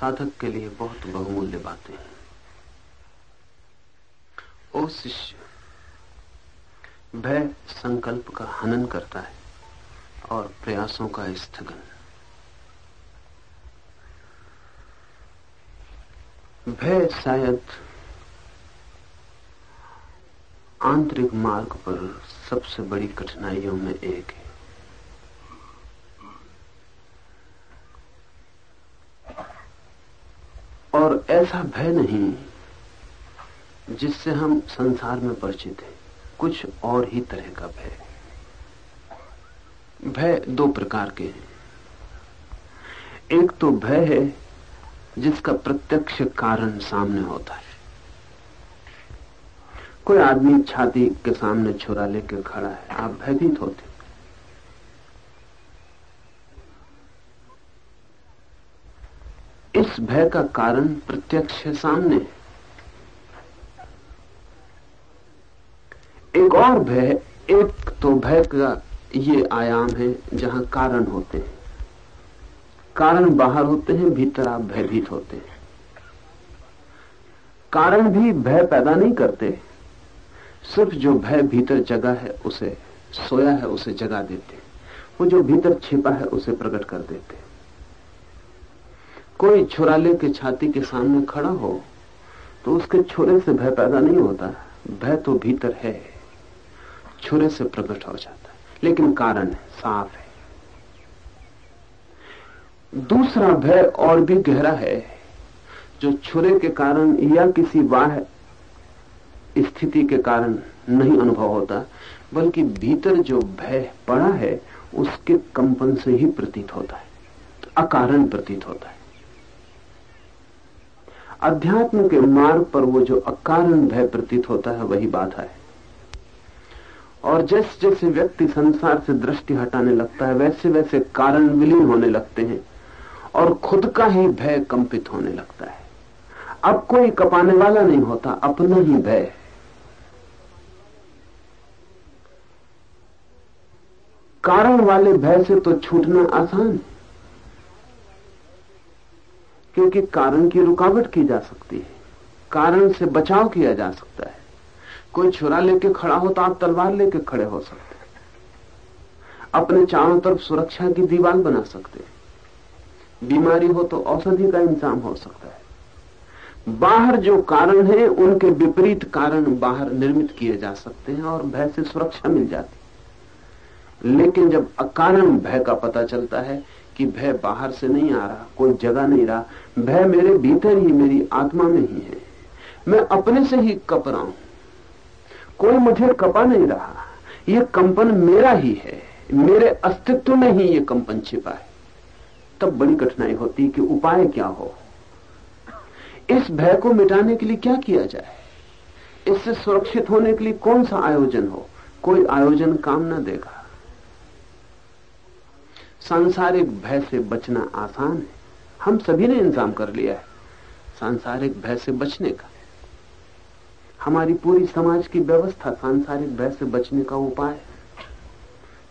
साधक के लिए बहुत बहुमूल्य बातें हैं। ओ शिष्य, भय संकल्प का हनन करता है और प्रयासों का स्थगन। भय शायद आंतरिक मार्ग पर सबसे बड़ी कठिनाइयों में एक है और ऐसा भय नहीं जिससे हम संसार में परिचित हैं। कुछ और ही तरह का भय। भय दो प्रकार के हैं। एक तो भय है जिसका प्रत्यक्ष कारण सामने होता है। कोई आदमी छाती के सामने छुरा लेकर खड़ा है, आप भयभीत होते इस भय का कारण प्रत्यक्ष है सामने। एक और भय, एक तो भय का ये आयाम है जहाँ कारण होते हैं। कारण बाहर होते हैं, भीतर आप भयभीत होते हैं। कारण भी भय पैदा नहीं करते। सिर्फ़ जो भय भीतर जगा है, उसे सोया है, उसे जगा देते वो जो भीतर छिपा है, उसे प्रकट कर देते कोई छुरा लेके छाती के सामने खड़ा हो तो उसके छुरे से भय पैदा नहीं होता। भय तो भीतर है। छुरे से प्रकट हो जाता है। लेकिन कारण है साफ़ है। दूसरा भय और भी गहरा है, जो छुरे के कारण या किसी बाह स्थिति के कारण नहीं अनुभव होता, बल्कि भीतर जो भय पड़ा है, उसके कंपन से ही प्रतीत होता है। अकारण प्रतीत होता है। अध्यात्म के मार्ग पर वो जो अकारण भय प्रतीत होता है, वही बाधा है। और जैसे जैसे व्यक्ति संसार से दृष्टि हटाने लगता है वैसे वैसे कारण विलीन होने लगते हैं और खुद का ही भय कंपित होने लगता है। अब कोई कपाने वाला नहीं होता, अपना ही भय कारण वाले भय से तो छूटना आसान है। क्योंकि कारण की रुकावट की जा सकती है। कारण से बचाव किया जा सकता है। कोई छुरा लेके खड़ा हो तो आप तलवार लेके खड़े हो सकते अपने चारों तरफ़ सुरक्षा की दीवार बना सकते हैं। बीमारी हो तो औषधि का इंतज़ाम हो सकता है। बाहर जो कारण है, उनके विपरीत कारण बाहर निर्मित किए जा सकते हैं और भय से सुरक्षा मिल जाती है। लेकिन जब अकारण भय का पता चलता है कि भय बाहर से नहीं आ रहा, कोई जगह नहीं रहा। भय मेरे भीतर ही, मेरी आत्मा में ही है। मैं अपने से ही कप रहा हूँ। कोई मुझे कपा नहीं रहा। ये कंपन मेरा ही है। मेरे अस्तित्व में ही ये कंपन छिपा है। तब बड़ी कठिनाई होती कि उपाय क्या हो? इस भय को मिटाने के लिए क्या किया जाए? इससे सुरक्षित होने के लिए कौन सा आयोजन हो? कोई आयोजन काम ना देगा। सांसारिक भय से बचना आसान है। हम सभी ने इंतज़ाम कर लिया है सांसारिक भय से बचने का। हमारी पूरी समाज की व्यवस्था सांसारिक भय से बचने का उपाय है।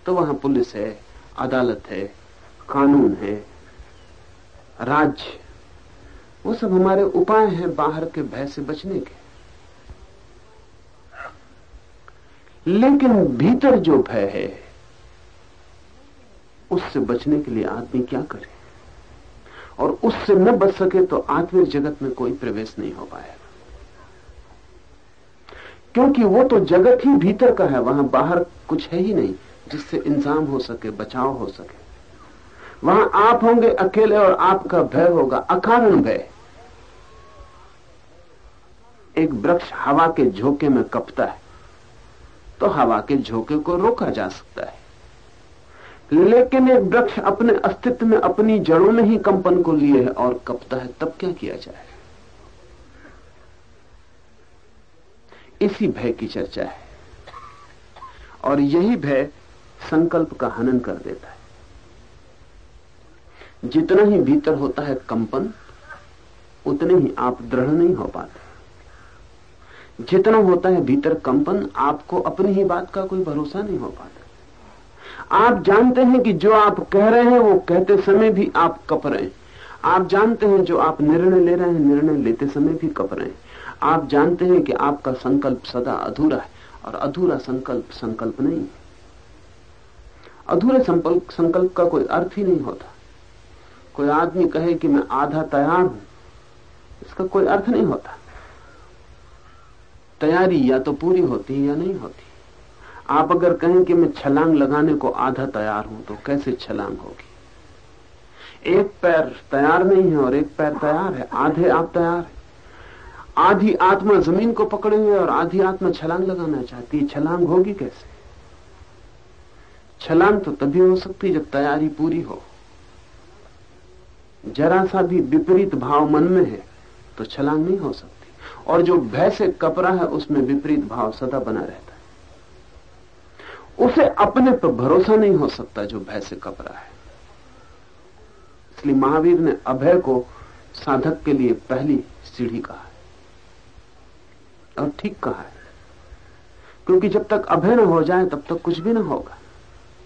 तो वहाँ पुलिस है, अदालत है, कानून है, राज्य वो सब हमारे उपाय हैं बाहर के भय से बचने के। लेकिन भीतर जो भय है उससे बचने के लिए आदमी क्या करे? और उससे न बच सके तो आत्मिक जगत में कोई प्रवेश नहीं हो पाएगा क्योंकि वो तो जगत ही भीतर का है, वहाँ बाहर कुछ है ही नहीं, जिससे इंतज़ाम हो सके, बचाव हो सके। वहाँ आप होंगे अकेले और आपका भय होगा, अकारण भय। एक वृक्ष हवा के झोंके में कपता है तो हवा के झोंके को रोका जा सकता है। लेकिन एक वृक्ष अपने अस्तित्व में अपनी जड़ों में ही कंपन को लिए है और कपता है, तब क्या किया जाए? इसी भय की चर्चा है। और यही भय संकल्प का हनन कर देता है। जितना ही भीतर होता है कंपन, उतने ही आप दृढ़ नहीं हो पाते। जितना होता है भीतर कंपन, आपको अपनी ही बात का कोई भरोसा नहीं हो पाता। आप जानते हैं कि जो आप कह रहे हैं, वो कहते समय भी आप कप रहे हैं। आप जानते हैं जो आप निर्णय ले रहे हैं, निर्णय लेते समय भी कप रहे हैं। आप जानते हैं कि आपका संकल्प सदा अधूरा है, और अधूरा संकल्प संकल्प नहीं। है अधूरे संकल्प संकल्प का कोई अर्थ ही नहीं होता। कोई आदमी कहे कि मैं आधा तैयार हूँ, इसका कोई अर्थ नहीं होता। तैयारी या तो पूरी होती है या नहीं होती। आप अगर कहें कि मैं छलांग लगाने को आधा तैयार हूँ तो कैसे छलांग होगी? एक पैर तैयार नहीं है और एक पैर तैयार है, आधे आप तैयार है। आधी आत्मा ज़मीन को पकड़े हुए और आधी आत्मा छलांग लगाना चाहती है। छलांग होगी कैसे? छलांग तो तभी हो सकती जब तैयारी पूरी हो। जरा सा भी विपरीत भाव मन में है तो छलांग नहीं हो सकती। और जो भय से कपरा है, उसमें विपरीत भाव सदा बना रहता उसे अपने पर भरोसा नहीं हो सकता जो भय से कपरा है। इसलिए महावीर ने अभय को साधक के लिए पहली सीढ़ी कहा है। और ठीक कहा है। क्योंकि जब तक अभय न हो जाए, तब तक कुछ भी ना होगा।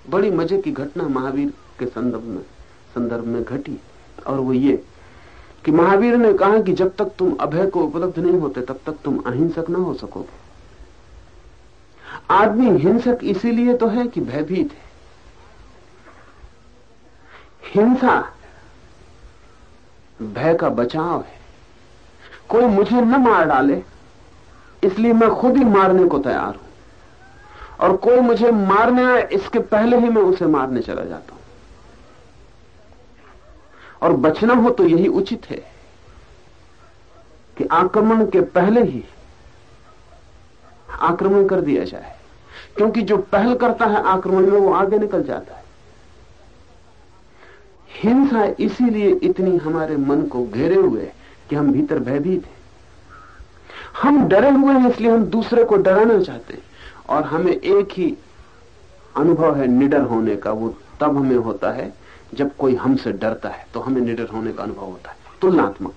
बड़ी मज़े की घटना महावीर के संदर्भ में संदर्भ में घटी। और वो ये कि महावीर ने कहा कि जब तक तुम अभय को उपलब्ध नहीं होते, तब तक तुम अहिंसक ना हो सकोगे। आदमी हिंसक इसीलिए तो है कि भयभीत है। हिंसा भय का बचाव है। कोई मुझे न मार डाले, इसलिए मैं खुद ही मारने को तैयार हूँ। और कोई मुझे मारने आए, इसके पहले ही मैं उसे मारने चला जाता हूँ। और बचना हो तो यही उचित है कि आक्रमण के पहले ही आक्रमण कर दिया जाए। क्योंकि जो पहल करता है आक्रमण में वो आगे निकल जाता है। हिंसा इसीलिए इतनी हमारे मन को घेरे हुए कि हम भीतर भयभीत हैं। हम डरे हुए हैं इसलिए हम दूसरे को डराना चाहते हैं। और हमें एक ही अनुभव है निडर होने का, वो तब हमें होता है जब कोई हमसे डरता है तो हमें निडर होने का अनुभव होता है। तुलनात्मक।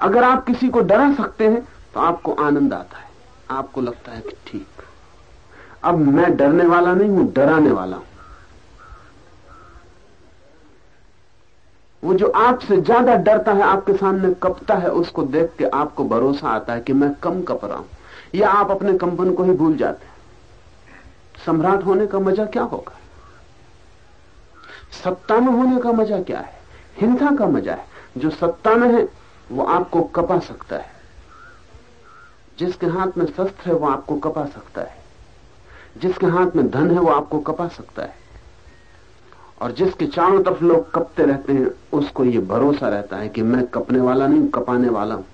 अगर आप किसी को डरा सकते हैं तो आपको आनंद आता है। आपको लगता है कि ठीक। अब मैं डरने वाला नहीं, हूँ डराने वाला हूँ। वो जो आपसे ज़्यादा डरता है, आपके सामने कपता है, उसको देख के आपको भरोसा आता है कि मैं कम कप रहा हूँ। या आप अपने कंपन को ही भूल जाते हैं। सम्राट होने का मज़ा क्या होगा? सत्ता में होने का मज़ा क्या है? हिंसा का मज़ा है। जो सत्ता में है, वो आपको कपा सकता है। जिसके हाथ में शस्त्र है, वो आपको कपा सकता है। जिसके हाथ में धन है, वो आपको कपा सकता है। और जिसके चारों तरफ़ लोग कपते रहते हैं, उसको ये भरोसा रहता है कि मैं कपने वाला नहीं, कपाने वाला हूँ।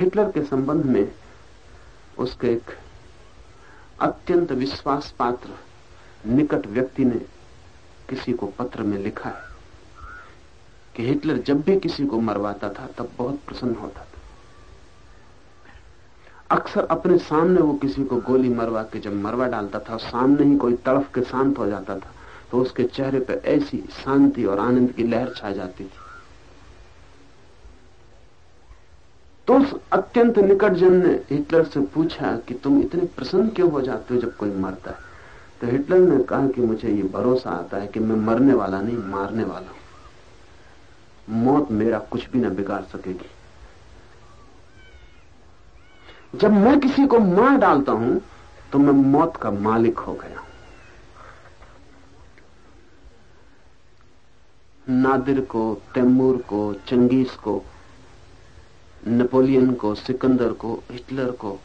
हिटलर के संबंध में उसके एक अत्यंत विश्वास पात्र निकट व्यक्ति ने किसी को पत्र में लिखा है कि हिटलर जब भी किसी को मरवाता था, तब बहुत प्रसन्न होता था। अक्सर अपने सामने वो किसी को गोली मरवा के जब मरवा डालता था, सामने ही कोई तड़फ के शांत हो जाता था तो उसके चेहरे पर ऐसी शांति और आनंद की लहर छा जाती थी। तो उस अत्यंत निकट जन ने हिटलर से पूछा कि तुम इतने प्रसन्न क्यों हो जाते हो जब कोई मरता है? तो हिटलर ने कहा कि मुझे ये भरोसा आता है कि मैं मरने वाला नहीं, मारने वाला हूँ। मौत मेरा कुछ भी ना बिगाड़ सकेगी। जब मैं किसी को मार डालता हूँ तो मैं मौत का मालिक हो गया हूँ। नादिर को, तैमूर को, चंगेज को, नेपोलियन को, सिकंदर को, हिटलर को,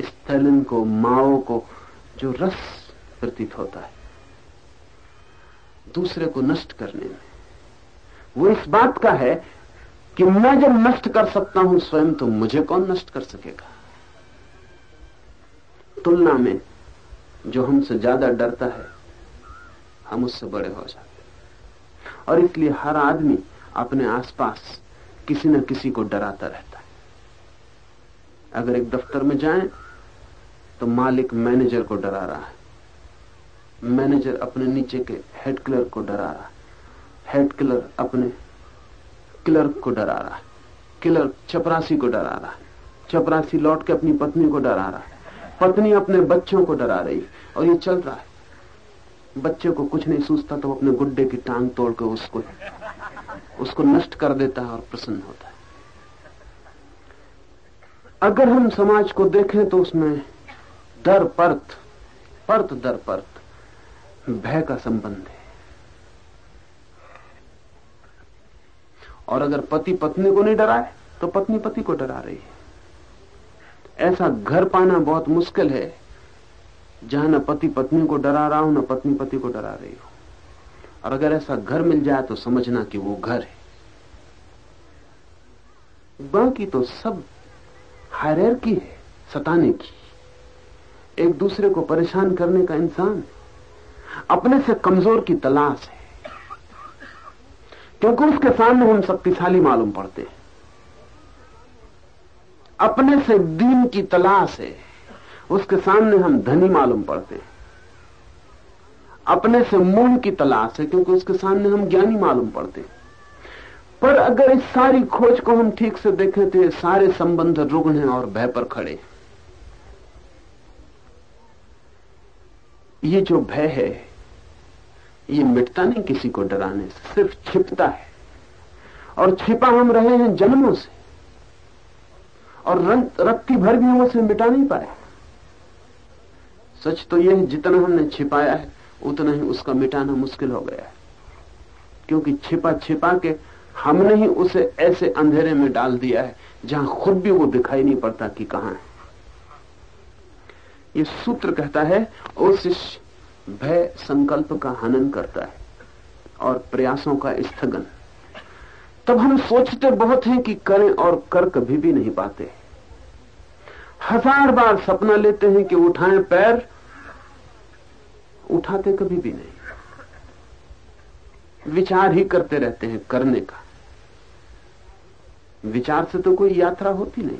स्टेलिन को, माओ को, जो रस प्रतीत होता है, दूसरे को नष्ट करने में। वो इस बात का है कि मैं जब नष्ट कर सकता हूँ स्वयं तो मुझे कौन नष्ट कर सकेगा? तुलना में जो हमसे ज़्यादा डरता है, हम उससे बड़े हो जाते और इसलिए हर आदमी अपने आसपास किसी न किसी को डराता रहता है। अगर एक दफ्तर में जाएँ तो मालिक मैनेजर को डरा रहा है। मैनेजर अपने नीचे के हेड क्लर्क को डरा रहा है। हेड क्लर्क अपने क्लर्क को डरा रहा है। क्लर्क चपरासी को डरा रहा है। चपरासी लौट के अपनी पत्नी को डरा रहा है। पत्नी अपने बच्चों को डरा रही और ये चल रहा है। बच्चे को कुछ नहीं सूझता तो अपने गुड्डे की टांग तोड़ के उसको उसको नष्ट कर देता है और प्रसन्न होता है। अगर हम समाज को देखें तो उसमें दर परत परत दर परत, भय का संबंध है। और अगर पति पत्नी को नहीं डराए तो पत्नी पति को डरा रही है। ऐसा घर पाना बहुत मुश्किल है। जहाँ न पति पत्नी को डरा रहा हो, न पत्नी पति को डरा रही हो। और अगर ऐसा घर मिल जाए तो समझना कि वो घर है। बाकी तो सब हायर की है, सताने की। एक दूसरे को परेशान करने का इंसान अपने से कमज़ोर की तलाश है। क्योंकि उसके सामने हम शक्तिशाली मालूम पड़ते हैं। अपने से दीन की तलाश है, उसके सामने हम धनी मालूम पड़ते हैं। अपने से मूल की तलाश है, क्योंकि उसके सामने हम ज्ञानी मालूम पड़ते हैं। पर अगर इस सारी खोज को हम ठीक से देखें तो ये सारे संबंध रुग्ण हैं और भय पर खड़े ये जो भय है, ये मिटता नहीं किसी को डराने से, सिर्फ़ छिपता है। और छिपा हम रहे हैं जन्मों से। और रत्ती भर भी हम उसे मिटा नहीं पाए। सच तो यह है, जितना हमने छिपाया है, उतना ही उसका मिटाना मुश्किल हो गया है। क्योंकि छिपा छिपा के हमने ही उसे ऐसे अंधेरे में डाल दिया है, जहाँ खुद भी वो दिखाई नहीं पड़ता कि कहाँ है। ये सूत्र कहता है उस भय संकल्प का हनन करता है और प्रयासों का स्थगन। तब हम सोचते बहुत हैं कि करें और कर कभी भी नहीं पाते। हज़ार बार सपना लेते हैं कि उठाएँ पैर, उठाते कभी भी नहीं। विचार ही करते रहते हैं करने का। विचार से तो कोई यात्रा होती नहीं।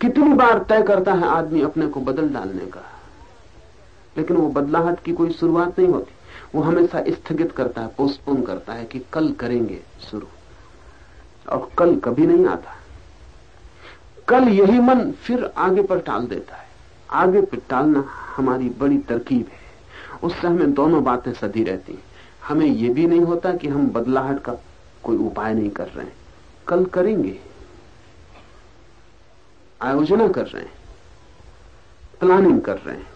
कितनी बार तय करता है आदमी अपने को बदल डालने का। लेकिन वो बदलाहट की कोई शुरुआत नहीं होती। वो हमेशा स्थगित करता है पोस्टपोन करता है कि कल करेंगे शुरू। और कल कभी नहीं आता। कल यही मन फिर आगे पर टाल देता है। आगे पर टालना हमारी बड़ी तरकीब है। उससे हमें दोनों बातें सधी रहती हैं। हमें यह भी नहीं होता कि हम बदलाहट का कोई उपाय नहीं कर रहे हैं। कल करेंगे। आयोजना कर रहे हैं। प्लानिंग कर रहे हैं।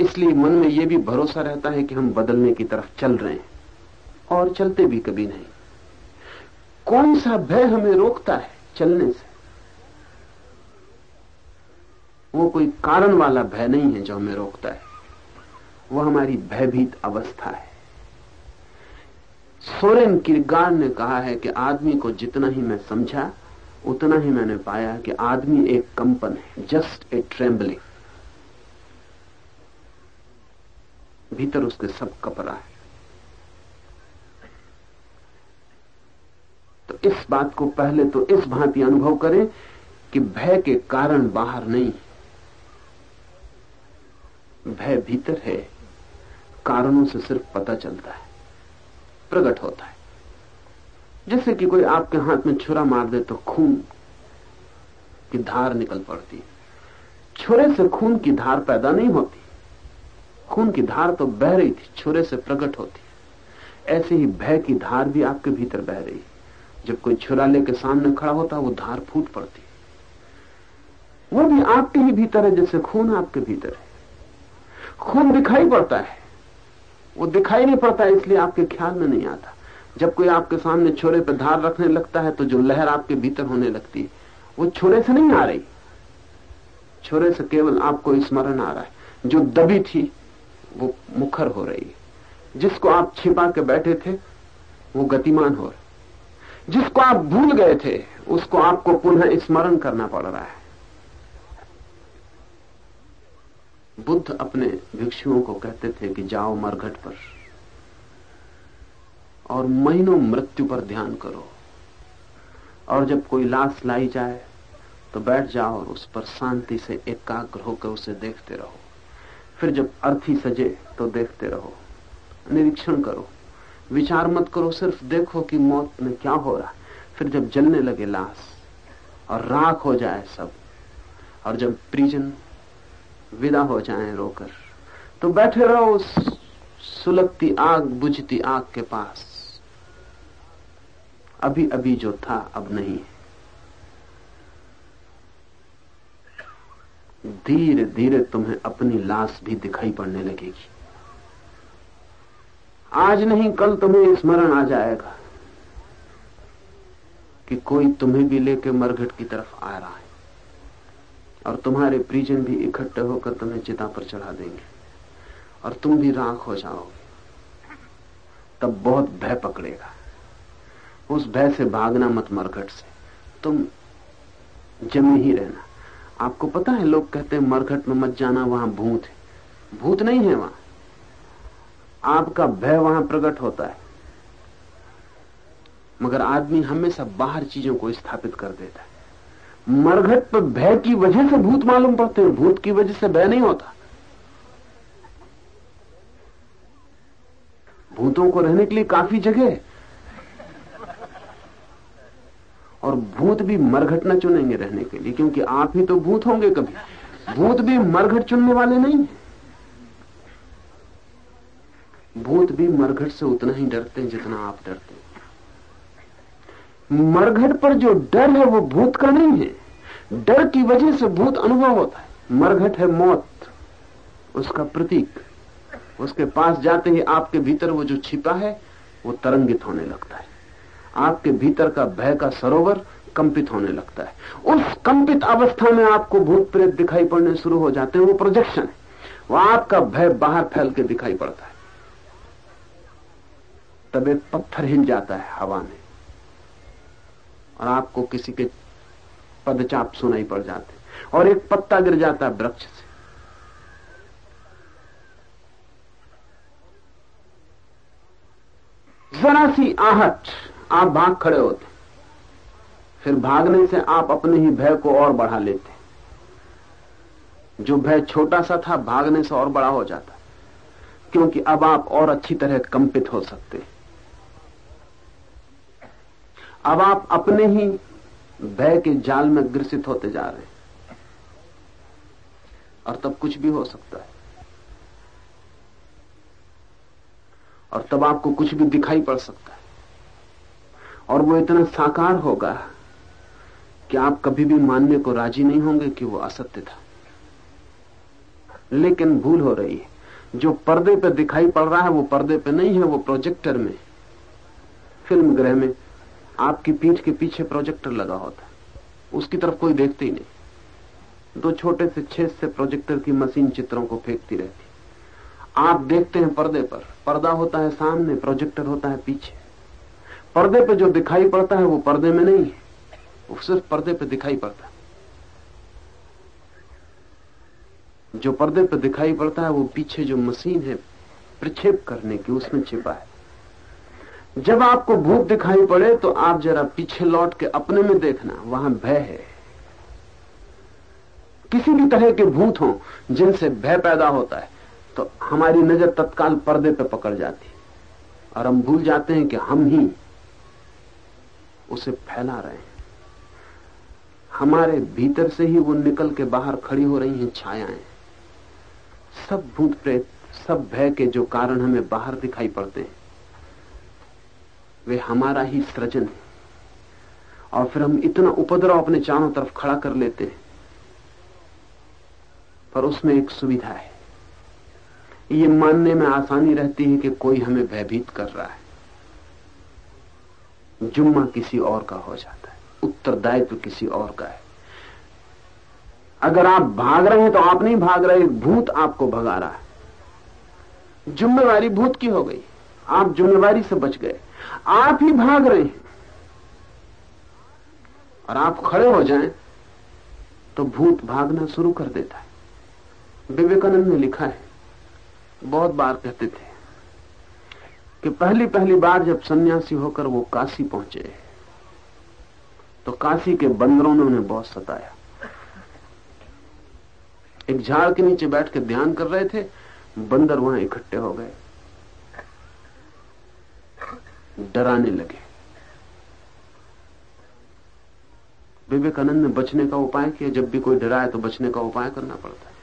इसलिए मन में यह भी भरोसा रहता है कि हम बदलने की तरफ़ चल रहे हैं। और चलते भी कभी नहीं। कौन सा भय हमें रोकता है चलने से? वो कोई कारण वाला भय नहीं है जो हमें रोकता है। वो हमारी भयभीत अवस्था है। सोरेन किरगार ने कहा है कि आदमी को जितना ही मैं समझा, उतना ही मैंने पाया कि आदमी एक कंपन है जस्ट ए ट्रेम्बलिंग भीतर उसके सब कपरा है। तो इस बात को पहले तो इस भांति अनुभव करें कि भय के कारण बाहर नहीं। भय भीतर है, कारणों से सिर्फ़ पता चलता है, प्रकट होता है। जैसे कि कोई आपके हाथ में छुरा मार दे तो खून की धार निकल पड़ती है। छुरे से खून की धार पैदा नहीं होती। खून की धार तो बह रही थी, छुरे से प्रकट होती ऐसे ही भय की धार भी आपके भीतर बह रही जब कोई छुरा लेके सामने खड़ा होता वो धार फूट पड़ती वो भी आपके ही भीतर है, जैसे खून आपके भीतर है। खून दिखाई पड़ता है। वो दिखाई नहीं पड़ता, इसलिए आपके ख्याल में नहीं आता। जब कोई आपके सामने छोरे पर धार रखने लगता है तो जो लहर आपके भीतर होने लगती है, वो छोरे से नहीं आ रही। छोरे से केवल आपको स्मरण आ रहा है। जो दबी थी, वो मुखर हो रही है। जिसको आप छिपा के बैठे थे, वो गतिमान हो रहा जिसको आप भूल गए थे, उसको आपको पुनः स्मरण करना पड़ रहा है। बुद्ध अपने भिक्षुओं को कहते थे कि जाओ मरघट पर और महीनों मृत्यु पर ध्यान करो। और जब कोई लाश लाई जाए तो बैठ जाओ और उस पर शांति से एकाग्र होकर उसे देखते रहो। फिर जब अर्थी सजे तो देखते रहो। निरीक्षण करो। विचार मत करो, सिर्फ़ देखो कि मौत में क्या हो रहा फिर जब जलने लगे लाश और राख हो जाए सब, और जब प्रिजन विदा हो जाए रोकर तो बैठे रहो उस सुलगती आग, बुझती आग के पास। अभी अभी जो था, अब नहीं धीरे धीरे तुम्हें अपनी लाश भी दिखाई पड़ने लगेगी। आज नहीं, कल तुम्हें स्मरण आ जाएगा कि कोई तुम्हें भी लेके मरघट की तरफ़ आ रहा है और तुम्हारे प्रिजन भी इकट्ठे होकर तुम्हें चिता पर चढ़ा देंगे और तुम भी राख हो जाओगे। तब बहुत भय पकड़ेगा। उस भय से भागना मत मरघट से। तुम जमे ही रहना। आपको पता है, लोग कहते हैं, मरघट में मत जाना, वहाँ भूत है। भूत नहीं है वहाँ। आपका भय वहाँ प्रकट होता है। मगर आदमी हमेशा बाहर चीज़ों को स्थापित कर देता है। मरघट पर भय की वजह से भूत मालूम पड़ते हैं, भूत की वजह से भय नहीं होता। भूतों को रहने के लिए काफ़ी जगह है। और भूत भी मरघट न चुनेंगे रहने के लिए, क्योंकि आप ही तो भूत होंगे कभी। भूत भी मरघट चुनने वाले नहीं भूत भी मरघट से उतना ही डरते हैं जितना आप डरते हैं। मरघट पर जो डर है वो भूत का नहीं है। डर की वजह से भूत अनुभव होता है। मरघट है मौत, उसका प्रतीक। उसके पास जाते ही आपके भीतर वो जो छिपा है, वो तरंगित होने लगता है। आपके भीतर का भय का सरोवर कंपित होने लगता है। उस कंपित अवस्था में आपको भूत प्रेत दिखाई पड़ने शुरू हो जाते हैं, वो प्रोजेक्शन है। वो आपका भय बाहर फैल के दिखाई पड़ता है। तब एक पत्थर हिल जाता है हवा में। और आपको किसी के पदचाप सुनाई पड़ जाते और एक पत्ता गिर जाता है वृक्ष से। जरा सी आहट, आप भाग खड़े होते फिर भागने से आप अपने ही भय को और बढ़ा लेते जो भय छोटा सा था, भागने से और बड़ा हो जाता क्योंकि अब आप और अच्छी तरह कंपित हो सकते अब आप अपने ही भय के जाल में ग्रसित होते जा रहे हैं। और तब कुछ भी हो सकता है। और तब आपको कुछ भी दिखाई पड़ सकता है। और वो इतना साकार होगा कि आप कभी भी मानने को राज़ी नहीं होंगे कि वो असत्य था। लेकिन भूल हो रही है। जो पर्दे पे दिखाई पड़ रहा है, वो पर्दे पे नहीं है, वो प्रोजेक्टर में, फ़िल्म ग्रह में आपकी पीठ के पीछे प्रोजेक्टर लगा होता है। उसकी तरफ़ कोई देखते ही नहीं। दो छोटे से छेद से प्रोजेक्टर की मशीन चित्रों को फेंकती रहती। आप देखते हैं पर्दे पर। पर्दा होता है सामने, प्रोजेक्टर होता है पीछे। पर्दे पे जो दिखाई पड़ता है वो पर्दे में नहीं है। वो सिर्फ़ पर्दे पर दिखाई पड़ता है। जो पर्दे पर दिखाई पड़ता है वो पीछे जो मशीन है, प्रक्षेप करने की, उसमें छिपा है। जब आपको भूत दिखाई पड़े तो आप जरा पीछे लौट के अपने में देखना, वहाँ भय है। किसी भी तरह के भूत हो जिनसे भय पैदा होता है तो हमारी नज़र तत्काल पर्दे पे पकड़ जाती और हम भूल जाते हैं कि हम ही उसे फैला रहे हैं। हमारे भीतर से ही वो निकल के बाहर खड़ी हो रही हैं छायाएँ। सब भूत प्रेत, सब भय के जो कारण हमें बाहर दिखाई पड़ते हैं। वे हमारा ही सृजन है। और फिर हम इतना उपद्रव अपने चारों तरफ़ खड़ा कर लेते हैं। पर उसमें एक सुविधा है। ये मानने में आसानी रहती है कि कोई हमें भयभीत कर रहा है। जुम्मा किसी और का हो जाता है। उत्तरदायित्व किसी और का है। अगर आप भाग रहे हैं तो आप नहीं भाग रहे भूत आपको भगा रहा है। जिम्मेवारी भूत की हो गई। आप जिम्मेवारी से बच गए। आप ही भाग रहे हैं। और आप खड़े हो जाएँ तो भूत भागना शुरू कर देता है। विवेकानंद ने लिखा है, बहुत बार कहते थे कि पहली पहली बार जब सन्यासी होकर वो काशी पहुँचे तो काशी के बंदरों ने उन्हें बहुत सताया। एक झाड़ के नीचे बैठ के ध्यान कर रहे थे, बंदर वहाँ इकट्ठे हो गए। डराने लगे। विवेकानंद ने बचने का उपाय किया। जब भी कोई डराए तो बचने का उपाय करना पड़ता है।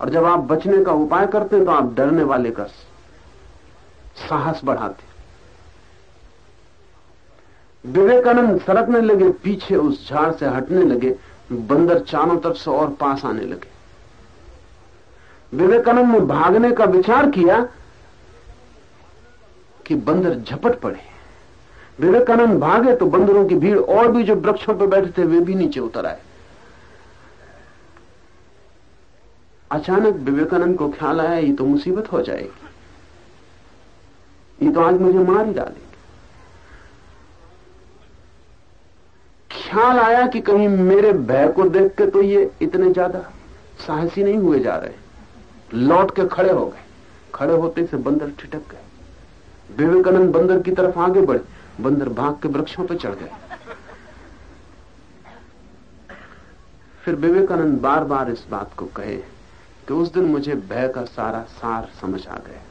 और जब आप बचने का उपाय करते हैं तो आप डरने वाले का साहस बढ़ाते विवेकानंद सरकने लगे, पीछे उस झाड़ से हटने लगे, बंदर चारों तरफ़ से और पास आने लगे। विवेकानंद ने भागने का विचार किया कि बंदर झपट पड़े। विवेकानंद भागे तो बंदरों की भीड़ और भी जो वृक्षों पर बैठे थे, वे भी नीचे उतर आए। अचानक विवेकानंद को ख्याल आया, ये तो मुसीबत हो जाएगी। ये तो आज मुझे मार ही डालेंगे। ख्याल आया कि कहीं मेरे भय को देख के तो ये इतने ज़्यादा साहसी नहीं हुए जा रहे। लौट के खड़े हो गए। खड़े होते से बंदर ठिटक गए। विवेकानंद बंदर की तरफ़ आगे बढ़े। बंदर भाग के वृक्षों पर चढ़ गए। फिर विवेकानंद बार बार इस बात को कहे कि उस दिन मुझे भय का सारा सार समझ आ गया।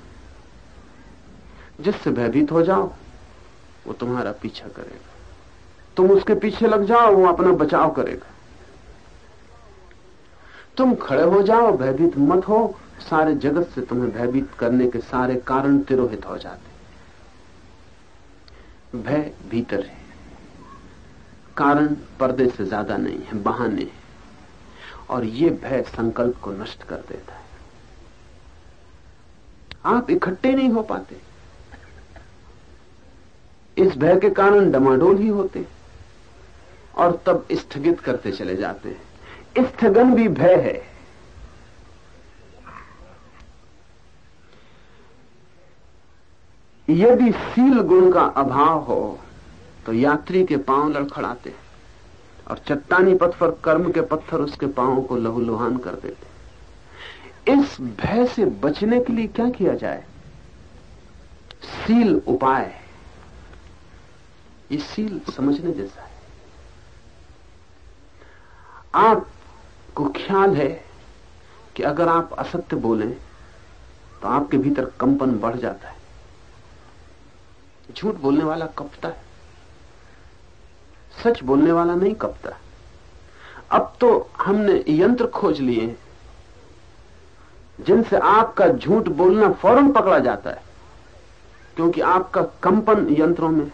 जिससे भयभीत हो जाओ, वो तुम्हारा पीछा करेगा। तुम उसके पीछे लग जाओ, वो अपना बचाव करेगा। तुम खड़े हो जाओ, भयभीत मत हो, सारे जगत से तुम्हें भयभीत करने के सारे कारण तिरोहित हो जाते भय भीतर है। कारण पर्दे से ज़्यादा नहीं है, बहाने है। और ये भय संकल्प को नष्ट कर देता है। आप इकट्ठे नहीं हो पाते। इस भय के कारण डमाडोल ही होते। और तब स्थगित करते चले जाते हैं। स्थगन भी भय है। यदि सील गुण का अभाव हो तो यात्री के पाँव लड़खड़ाते और चट्टानी पथ पर कर्म के पत्थर उसके पाँव को लहूलुहान कर देते इस भय से बचने के लिए क्या किया जाए? सील उपाय ये सील समझने जैसा है। आपको ख्याल है कि अगर आप असत्य बोलें तो आपके भीतर कंपन बढ़ जाता है। झूठ बोलने वाला कपता है। सच बोलने वाला नहीं कपता। अब तो हमने यंत्र खोज लिए जिनसे आपका झूठ बोलना फ़ौरन पकड़ा जाता है, क्योंकि आपका कंपन यंत्रों में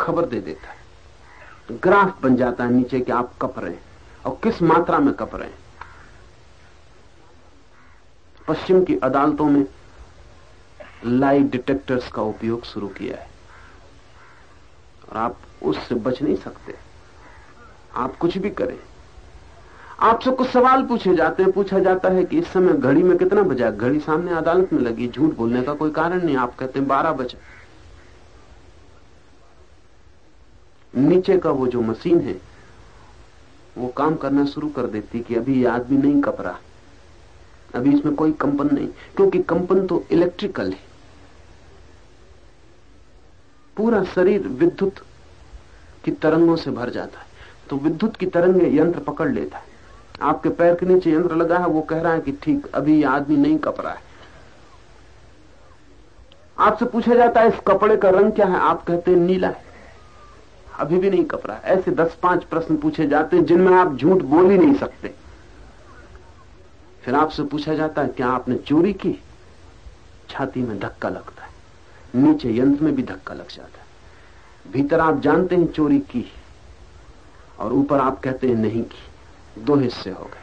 खबर दे देता है। ग्राफ बन जाता है नीचे कि आप कप रहे हैं और किस मात्रा में कप रहे हैं। पश्चिम की अदालतों में लाई डिटेक्टर्स का उपयोग शुरू किया है। और आप उससे बच नहीं सकते। आप कुछ भी करें। आपसे कुछ सवाल पूछे जाते हैं। पूछा जाता है कि इस समय घड़ी में कितना बजा घड़ी सामने अदालत में लगी। झूठ बोलने का कोई कारण नहीं। आप कहते हैं बारह बजे। नीचे का वो जो मशीन है, वो काम करना शुरू कर देती कि अभी आदमी नहीं कप रहा। अभी इसमें कोई कंपन नहीं, क्योंकि कंपन तो इलेक्ट्रिकल है। पूरा शरीर विद्युत की तरंगों से भर जाता है। तो विद्युत की तरंगे यंत्र पकड़ लेता है। आपके पैर के नीचे यंत्र लगा है, वो कह रहा है कि ठीक, अभी आदमी नहीं कप रहा है। आपसे पूछा जाता है, इस कपड़े का रंग क्या है? आप कहते हैं नीला है। अभी भी नहीं कप रहा ऐसे दस पाँच प्रश्न पूछे जाते हैं, जिनमें आप झूठ बोल ही नहीं सकते। फिर आपसे पूछा जाता है, क्या आपने चोरी की? छाती में धक्का लगता है, नीचे यंत्र में भी धक्का लग जाता है। भीतर आप जानते हैं चोरी की, और ऊपर आप कहते हैं नहीं की, दो हिस्से हो गए।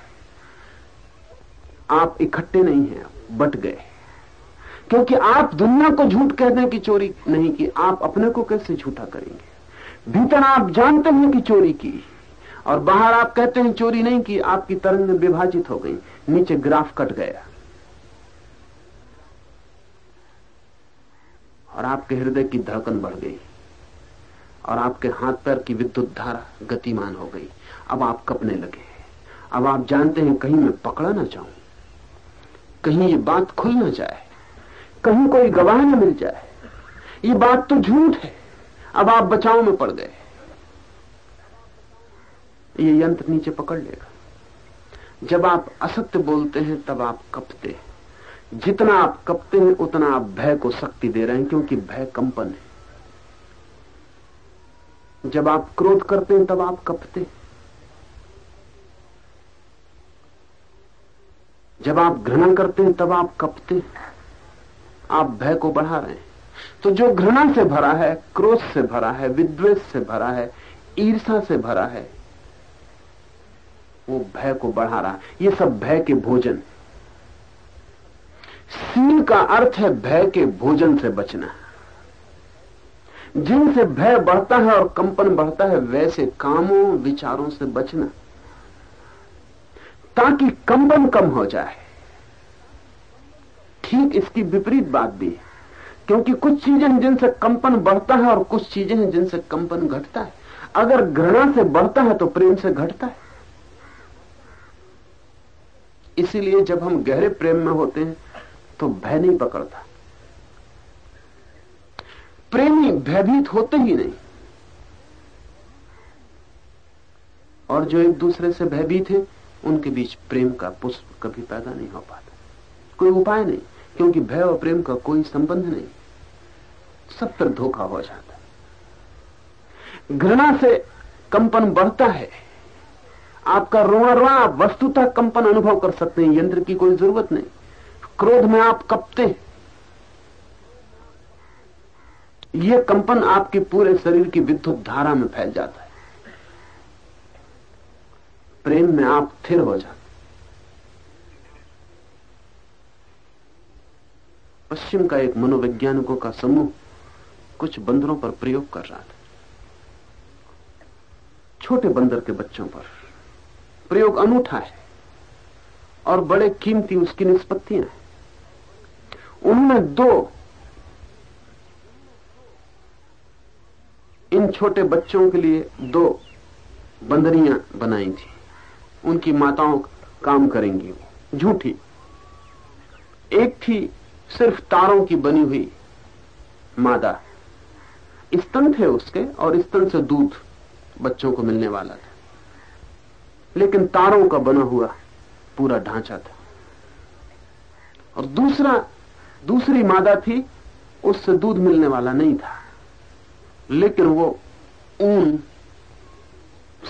आप इकट्ठे नहीं हैं, बट गए। क्योंकि आप दुनिया को झूठ कह दें कि चोरी नहीं की, आप अपने को कैसे झूठा करेंगे? भीतर आप जानते हैं कि चोरी की और बाहर आप कहते हैं चोरी नहीं की, आपकी तरंग विभाजित हो गई, नीचे ग्राफ कट गया। और आपके हृदय की धड़कन बढ़ गई, और आपके हाथ पैर की विद्युत धारा गतिमान हो गई। अब आप कपने लगे। अब आप जानते हैं कहीं मैं पकड़ा ना जाऊँ, कहीं ये बात खुल ना जाए, कहीं कोई गवाह न मिल जाए। ये बात तो झूठ है। अब आप बचाव में पड़ गए। ये यंत्र नीचे पकड़ लेगा। जब आप असत्य बोलते हैं, तब आप कपते हैं। जितना आप कपते हैं, उतना आप भय को शक्ति दे रहे हैं, क्योंकि भय कंपन है। जब आप क्रोध करते हैं, तब आप कपते हैं। जब आप घृणा करते हैं, तब आप कपते हैं। आप भय को बढ़ा रहे हैं। तो जो घृणा से भरा है, क्रोध से भरा है, विद्वेष से भरा है ईर्षा से भरा है वो भय को बढ़ा रहा ये सब भय के भोजन। सील का अर्थ है भय के भोजन से बचना। जिनसे भय बढ़ता है और कंपन बढ़ता है, वैसे कामों, विचारों से बचना। ताकि कंपन कम हो जाए। ठीक इसकी विपरीत बात भी है। क्योंकि कुछ चीज़ें हैं जिनसे कंपन बढ़ता है और कुछ चीज़ें हैं जिनसे कंपन घटता है। अगर घृणा से बढ़ता है तो प्रेम से घटता है। इसीलिए जब हम गहरे प्रेम में होते हैं तो भय नहीं पकड़ता। प्रेमी भयभीत होते ही नहीं। और जो एक दूसरे से भयभीत है, उनके बीच प्रेम का पुष्प कभी पैदा नहीं हो पाता। कोई उपाय नहीं, क्योंकि भय और प्रेम का कोई संबंध नहीं। सब पर धोखा हो जाता घृणा से कंपन बढ़ता है। आपका रोना रोना आप वस्तुतः कंपन अनुभव कर सकते हैं, यंत्र की कोई ज़रूरत नहीं। क्रोध में आप कपते यह कंपन आपके पूरे शरीर की विद्युत धारा में फैल जाता है। प्रेम में आप स्थिर हो जाते पश्चिम का एक मनोवैज्ञानिकों का समूह कुछ बंदरों पर प्रयोग कर रहा था। छोटे बंदर के बच्चों पर। प्रयोग अनूठा है और बड़े कीमती उसकी निष्पत्तियाँ हैं। उनमें दो इन छोटे बच्चों के लिए दो बंदरियाँ बनाई थी। उनकी माताओं काम करेंगी झूठी। एक थी सिर्फ़ तारों की बनी हुई मादा। स्तन थे उसके और स्तन से दूध बच्चों को मिलने वाला था। लेकिन तारों का बना हुआ पूरा ढांचा था। और दूसरा, दूसरी मादा थी, उससे दूध मिलने वाला नहीं था, लेकिन वो ऊन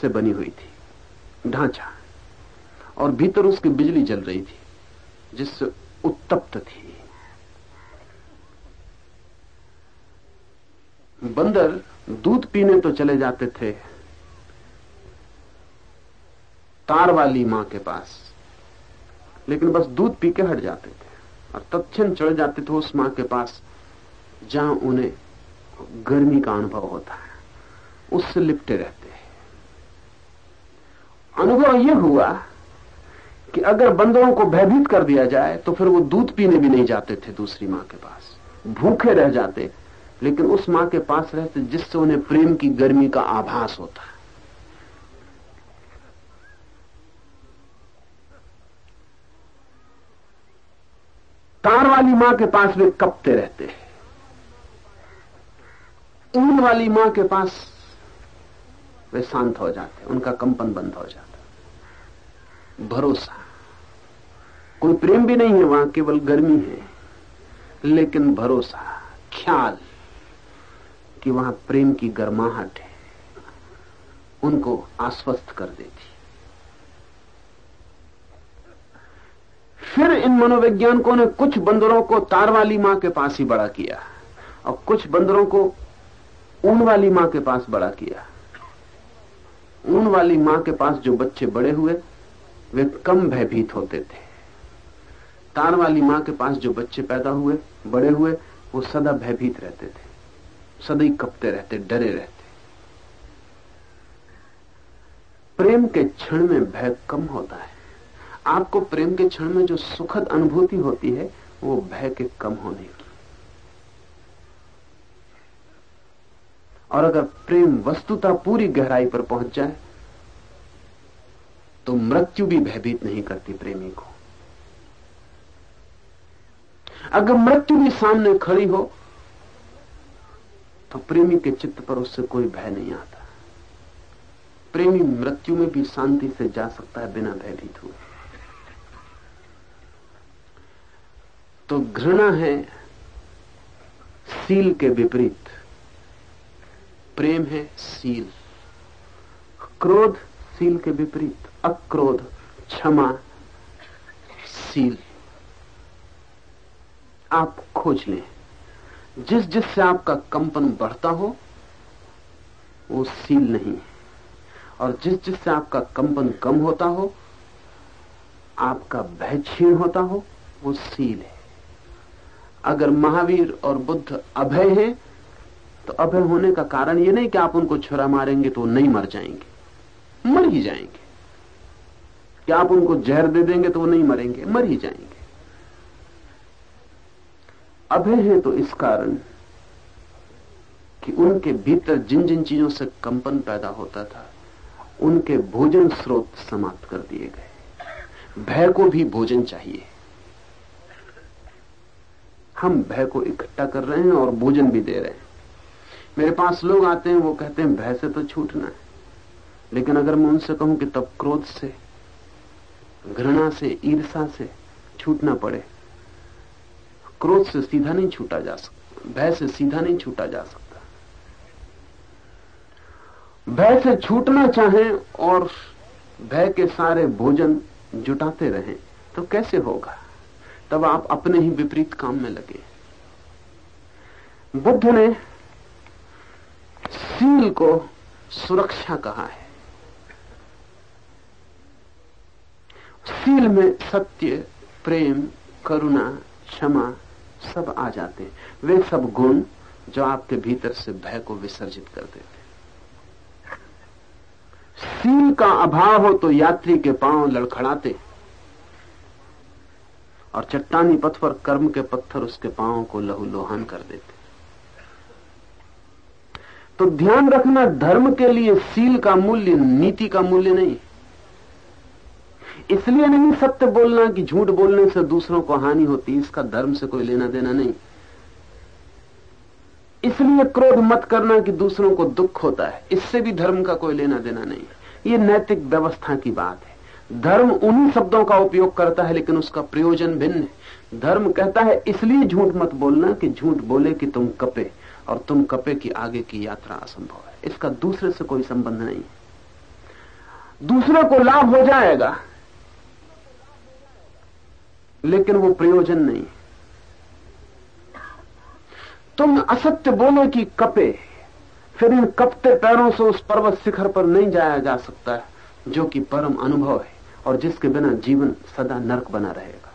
से बनी हुई थी, ढांचा, और भीतर उसकी बिजली जल रही थी, जिससे उत्तप्त थी। बंदर दूध पीने तो चले जाते थे तार वाली माँ के पास। लेकिन बस दूध पी के हट जाते थे। और तत्न चढ़ जाते थे उस माँ के पास, जहाँ उन्हें गर्मी का अनुभव होता है। उससे लिपटे रहते हैं। अनुभव यह हुआ कि अगर बंदरों को भयभीत कर दिया जाए तो फिर वो दूध पीने भी नहीं जाते थे दूसरी माँ के पास। भूखे रह जाते, लेकिन उस माँ के पास रहते, जिससे उन्हें प्रेम की गर्मी का आभास होता है। तार वाली माँ के पास वे कपते रहते हैं। ऊन वाली माँ के पास वे शांत हो जाते उनका कंपन बंद हो जाता भरोसा। कोई प्रेम भी नहीं है वहाँ, केवल गर्मी है। लेकिन भरोसा, ख्याल कि वहाँ प्रेम की गर्माहट है, उनको आश्वस्त कर देती फिर इन मनोवैज्ञानिकों ने कुछ बंदरों को तार वाली माँ के पास ही बड़ा किया और कुछ बंदरों को ऊन वाली माँ के पास बड़ा किया। ऊन वाली माँ के पास जो बच्चे बड़े हुए, वे कम भयभीत होते थे। तार वाली माँ के पास जो बच्चे पैदा हुए, बड़े हुए, वो सदा भयभीत रहते थे। सदा ही कपते रहते, डरे रहते। प्रेम के क्षण में भय कम होता है। आपको प्रेम के क्षण में जो सुखद अनुभूति होती है, वो भय के कम होने की। और अगर प्रेम वस्तुता पूरी गहराई पर पहुँच जाए तो मृत्यु भी भयभीत नहीं करती प्रेमी को। अगर मृत्यु भी सामने खड़ी हो तो प्रेमी के चित्त पर उससे कोई भय नहीं आता। प्रेमी मृत्यु में भी शांति से जा सकता है, बिना भयभीत हुए। तो घृणा है सील के विपरीत। प्रेम है सील। क्रोध सील के विपरीत। अक्रोध, क्षमा, सील। आप खोज लें। जिस जिससे आपका कंपन बढ़ता हो, वो सील नहीं और जिस जिससे आपका कंपन कम होता हो, आपका भय क्षीण होता हो, वो सील है। अगर महावीर और बुद्ध अभय हैं तो अभय होने का कारण ये नहीं कि आप उनको छुरा मारेंगे तो नहीं मर जाएँगे। मर ही जाएँगे। कि आप उनको जहर दे देंगे तो वो नहीं मरेंगे, मर ही जाएँगे। अभय है तो इस कारण कि उनके भीतर जिन जिन चीज़ों से कंपन पैदा होता था, उनके भोजन स्रोत समाप्त कर दिए गए। भय को भी भोजन चाहिए। हम भय को इकट्ठा कर रहे हैं और भोजन भी दे रहे हैं। मेरे पास लोग आते हैं, वो कहते हैं, भय से तो छूटना है। लेकिन अगर मैं उनसे कहूँ कि तब क्रोध से, घृणा से, ईर्षा से छूटना पड़े, क्रोध से सीधा नहीं छूटा जा सकता, भय से सीधा नहीं छूटा जा सकता। भय से छूटना चाहें और भय के सारे भोजन जुटाते रहें तो कैसे होगा? तब आप अपने ही विपरीत काम में लगे। बुद्ध ने सील को सुरक्षा कहा है। सील में सत्य, प्रेम, करुणा, क्षमा सब आ जाते हैं। वे सब गुण जो आपके भीतर से भय को विसर्जित कर देते सील का अभाव हो तो यात्री के पाँव लड़खड़ाते और चट्टानी पथ पर कर्म के पत्थर उसके पाँव को लहू लोहान कर देते। तो ध्यान रखना, धर्म के लिए सील का मूल्य, नीति का मूल्य नहीं। इसलिए नहीं सत्य बोलना कि झूठ बोलने से दूसरों को हानि होती, इसका धर्म से कोई लेना देना नहीं। इसलिए क्रोध मत करना कि दूसरों को दुख होता है, इससे भी धर्म का कोई लेना देना नहीं। ये नैतिक व्यवस्था की बात है। धर्म उन्हीं शब्दों का उपयोग करता है, लेकिन उसका प्रयोजन भिन्न है। धर्म कहता है, इसलिए झूठ मत बोलना कि झूठ बोले कि तुम कपे, और तुम कपे की आगे की यात्रा असंभव है। इसका दूसरे से कोई संबंध नहीं है। दूसरे को लाभ हो जाएगा, लेकिन वो प्रयोजन नहीं तुम असत्य बोलो कि कपे, फिर इन कपते पैरों से उस पर्वत शिखर पर नहीं जाया जा सकता, जो कि परम अनुभव है। और जिसके बिना जीवन सदा नरक बना रहेगा।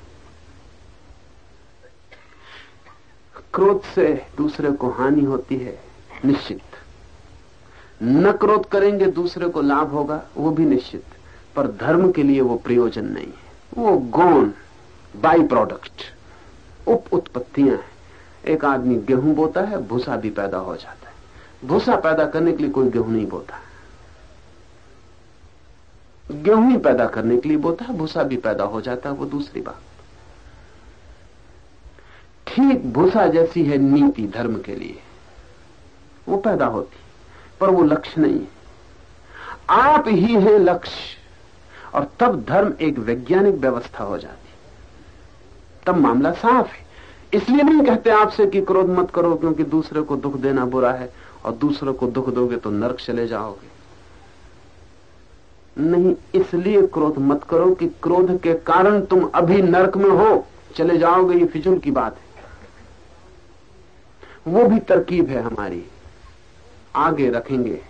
क्रोध से दूसरे को हानि होती है, निश्चित। न क्रोध करेंगे, दूसरे को लाभ होगा, वो भी निश्चित। पर धर्म के लिए वो प्रयोजन नहीं है। वो गौण बाई प्रोडक्ट उप उत्पत्तियाँ हैं। एक आदमी गेहूँ बोता है, भूसा भी पैदा हो जाता है। भूसा पैदा करने के लिए कोई गेहूँ नहीं बोता। गेहूँ ही पैदा करने के लिए बोता है, भूसा भी पैदा हो जाता है, वो दूसरी बात। ठीक भूसा जैसी है नीति धर्म के लिए। वो पैदा होती, पर वो लक्ष्य नहीं है। आप ही हैं लक्ष्य, और तब धर्म एक वैज्ञानिक व्यवस्था हो जाती। तब मामला साफ़ है। इसलिए नहीं कहते आपसे कि क्रोध मत करो, क्योंकि दूसरे को दुख देना बुरा है, और दूसरों को दुख दोगे तो नर्क चले जाओगे। नहीं, इसलिए क्रोध मत करो कि क्रोध के कारण तुम अभी नरक में हो। चले जाओगे, ये फिजुल की बात है। वो भी तरकीब है हमारी। आगे रखेंगे।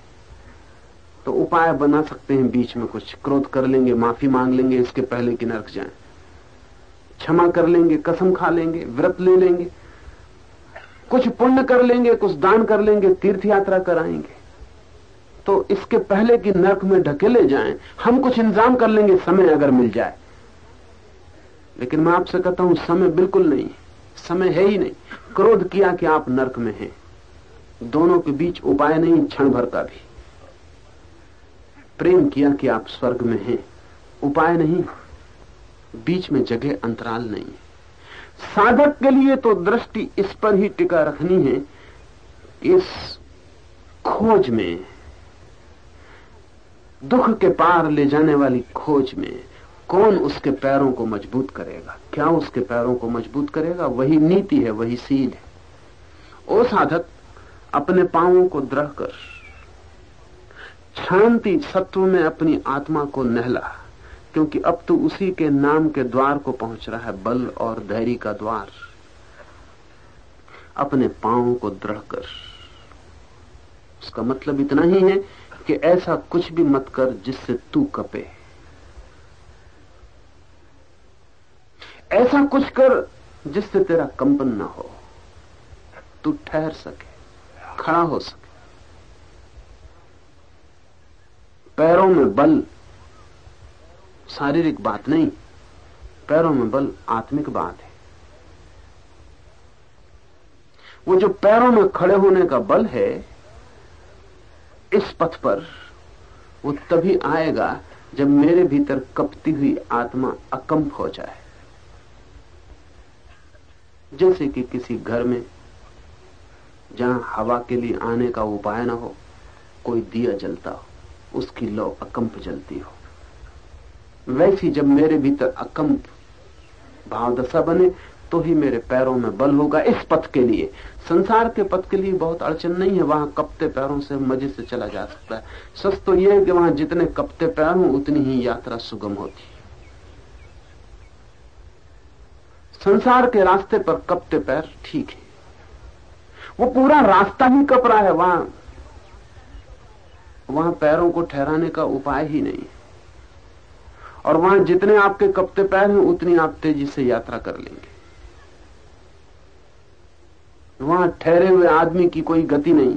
तो उपाय बना सकते हैं बीच में कुछ। क्रोध कर लेंगे, माफ़ी मांग लेंगे, इसके पहले कि नरक जाए। क्षमा कर लेंगे, कसम खा लेंगे, व्रत ले लेंगे। कुछ पुण्य कर लेंगे, कुछ दान कर लेंगे तीर्थ यात्रा कराएँगे। तो इसके पहले कि नरक में ढकेले जाएँ। हम कुछ इंतज़ाम कर लेंगे, समय अगर मिल जाए। लेकिन मैं आपसे कहता हूँ, समय बिल्कुल नहीं समय है ही नहीं। क्रोध किया कि आप नरक में हैं। दोनों के बीच उपाय नहीं, क्षण भर का भी। प्रेम किया कि आप स्वर्ग में हैं। उपाय नहीं, बीच में जगह अंतराल नहीं है। साधक के लिए तो दृष्टि इस पर ही टिका रखनी है इस खोज में दुख के पार ले जाने वाली खोज में कौन उसके पैरों को मज़बूत करेगा? क्या उसके पैरों को मज़बूत करेगा? वही नीति है, वही सील है। ओ साधक, अपने पांवों को द्रह कर। शांति सत्व में अपनी आत्मा को नहला, क्योंकि अब तो उसी के नाम के द्वार को पहुँच रहा है, बल और धैर्य का द्वार। अपने पाँव को द्रह कर। उसका मतलब इतना ही है कि ऐसा कुछ भी मत कर जिससे तू कपे। ऐसा कुछ कर जिससे तेरा कंपन ना हो। तू ठहर सके, खड़ा हो सके। पैरों में बल शारीरिक बात नहीं, पैरों में बल आत्मिक बात है। वो जो पैरों में खड़े होने का बल है इस पथ पर वो तभी आएगा जब मेरे भीतर कपती हुई आत्मा अकंप हो जाए। जैसे कि किसी घर में जहाँ हवा के लिए आने का उपाय ना हो, कोई दिया जलता हो, उसकी लो अकंप जलती हो। वैसी जब मेरे भीतर अकंप भावदशा बने तो ही मेरे पैरों में बल होगा इस पथ के लिए। संसार के पथ के लिए बहुत अड़चन नहीं है, वहाँ कपते पैरों से मज़े से चला जा सकता है। सच तो यह है कि वहाँ जितने कपते पैर हों, उतनी ही यात्रा सुगम होती है। संसार के रास्ते पर कपते पैर ठीक है। वो पूरा रास्ता ही कप रहा है, वहाँ वहाँ पैरों को ठहराने का उपाय ही नहीं है। और वहाँ जितने आपके कपते पैर हैं, उतनी आप तेज़ी से यात्रा कर लेंगे। वहाँ ठहरे हुए आदमी की कोई गति नहीं।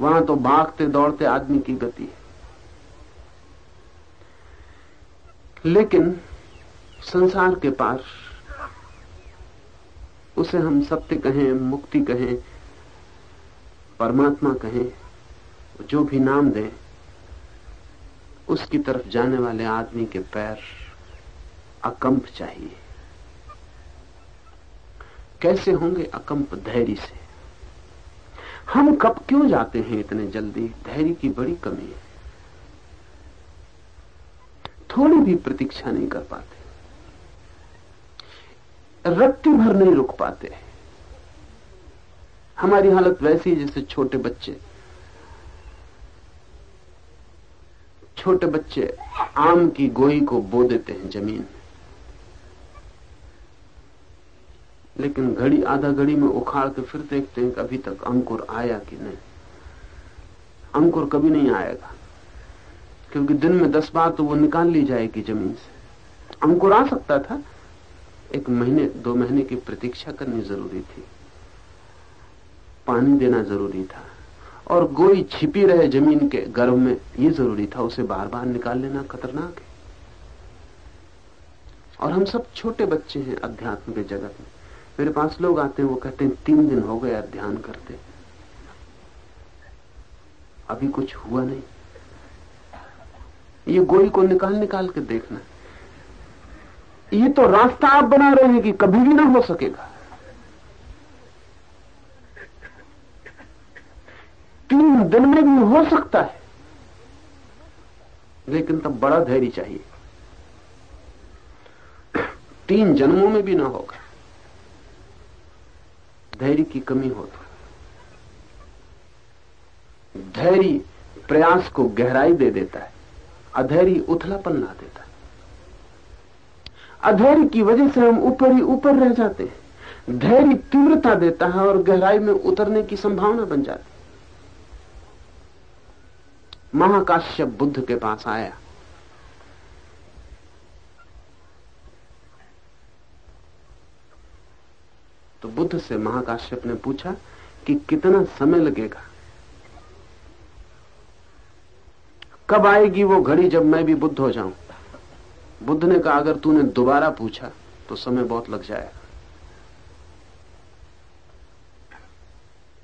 वहाँ तो भागते, दौड़ते आदमी की गति है। लेकिन संसार के पार उसे हम सत्य कहें, मुक्ति कहें, परमात्मा कहें, जो भी नाम दें, उसकी तरफ़ जाने वाले आदमी के पैर अकंप चाहिए। कैसे होंगे अकंप धैर्य से? हम कब क्यों जाते हैं इतने जल्दी? धैर्य की बड़ी कमी है। थोड़ी भी प्रतीक्षा नहीं कर पाते। रत्ती भर नहीं रुक पाते। हमारी हालत वैसी जैसे छोटे बच्चे। छोटे बच्चे आम की गोई को बो देते हैं ज़मीन में लेकिन घड़ी, आधा घड़ी में उखाड़ के फिर देखते हैं कि अभी तक अंकुर आया कि नहीं। अंकुर कभी नहीं आएगा, क्योंकि दिन में दस बार तो वो निकाल ली जाएगी ज़मीन से। अंकुर आ सकता था, एक महीने, दो महीने की प्रतीक्षा करनी ज़रूरी थी, पानी देना ज़रूरी था, और गोई छिपी रहे ज़मीन के गर्भ में, ये ज़रूरी था उसे बार बार निकाल लेना खतरनाक है। और हम सब छोटे बच्चे हैं अध्यात्म के जगत में। मेरे पास लोग आते हैं, वो कहते हैं, तीन दिन हो गया ध्यान करते अभी कुछ हुआ नहीं। ये गोई को निकाल निकाल के देखना ये तो रास्ता आप बना रहे हैं कि कभी भी ना हो सकेगा। तीन दिन में भी हो सकता है। लेकिन तब बड़ा धैर्य चाहिए। तीन जन्मों में भी ना होगा। धैर्य की कमी हो। तो धैर्य प्रयास को गहराई दे देता है, अधैर्य उथलापन ला देता है। अधैर्य की वजह से हम ऊपर ही ऊपर रह जाते हैं। धैर्य तीव्रता देता है और गहराई में उतरने की संभावना बन जाती महाकाश्यप बुद्ध के पास आया। तो बुद्ध से महाकाश्यप ने पूछा कि कितना समय लगेगा? कब आएगी वो घड़ी जब मैं भी बुद्ध हो जाऊँ? बुद्ध ने कहा, अगर तूने दोबारा पूछा तो समय बहुत लग जाएगा।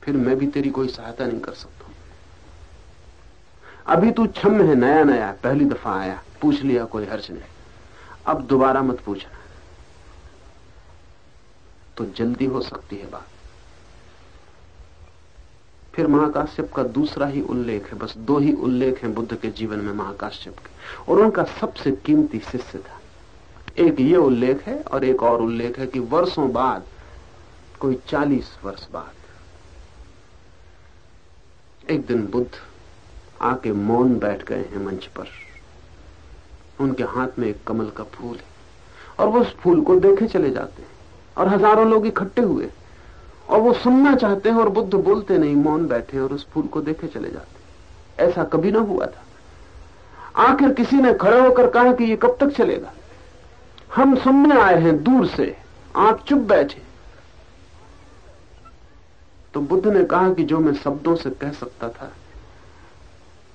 फिर मैं भी तेरी कोई सहायता नहीं कर सकता। अभी तू छम है नया नया पहली दफ़ा आया, पूछ लिया, कोई हर्ज नहीं। अब दोबारा मत पूछना। तो जल्दी हो सकती है बात। फिर महाकाश्यप का दूसरा ही उल्लेख है, बस दो ही उल्लेख हैं बुद्ध के जीवन में महाकाश्यप के। और उनका सबसे कीमती शिष्य था। एक ये उल्लेख है और एक और उल्लेख है कि वर्षों बाद, कोई चालीस वर्ष बाद, एक दिन बुद्ध आके मौन बैठ गए हैं मंच पर। उनके हाथ में एक कमल का फूल है और वो उस फूल को देखे चले जाते हैं। और हज़ारों लोग इकट्ठे हुए। और वो सुनना चाहते हैं और बुद्ध बोलते नहीं, मौन बैठे और उस फूल को देखे चले जाते। ऐसा कभी ना हुआ था। आखिर किसी ने खड़े होकर कहा कि ये कब तक चलेगा? हम सुनने आए हैं, दूर से। आप चुप बैठे। तो बुद्ध ने कहा कि जो मैं शब्दों से कह सकता था,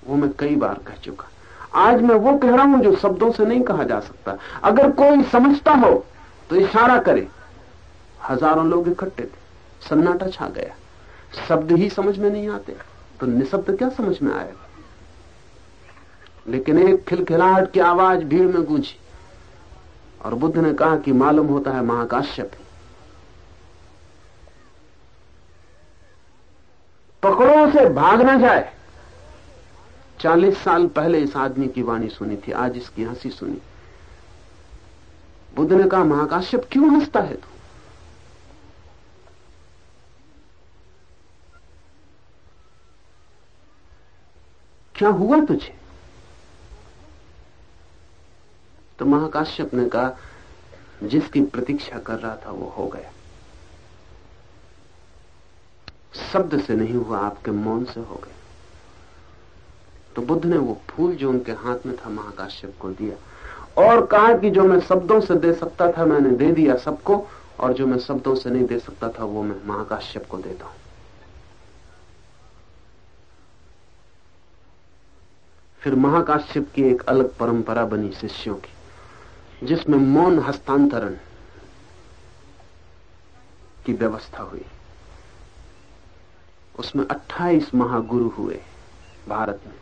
वो मैं कई बार कह चुका। आज मैं वो कह रहा हूँ जो शब्दों से नहीं कहा जा सकता। अगर कोई समझता हो तो इशारा करे। हज़ारों लोग इकट्ठे थे। सन्नाटा छा गया। शब्द ही समझ में नहीं आते। तो निशब्द क्या समझ में आएगा लेकिन एक खिलखिलाहट की आवाज़ भीड़ में गूंजी। और बुद्ध ने कहा कि मालूम होता है महाकाश्यप पकड़ो से भाग ना जाए। चालीस साल पहले इस आदमी की वाणी सुनी थी, आज इसकी हँसी सुनी। बुद्ध ने कहा, महाकाश्यप क्यों हंसता है तू? क्या हुआ तुझे? तो महाकाश्यप ने कहा, जिसकी प्रतीक्षा कर रहा था वो हो गया। शब्द से नहीं हुआ, आपके मौन से हो गया। तो बुद्ध ने वो फूल जो उनके हाथ में था, महाकाश्यप को दिया। और कहा कि जो मैं शब्दों से दे सकता था, मैंने दे दिया सबको, और जो मैं शब्दों से नहीं दे सकता था, वो मैं महाकाश्यप को देता हूँ। फिर महाकाश्यप की एक अलग परंपरा बनी शिष्यों की, जिसमें मौन हस्तांतरण की व्यवस्था हुई। उसमें 28 महागुरु हुए भारत में।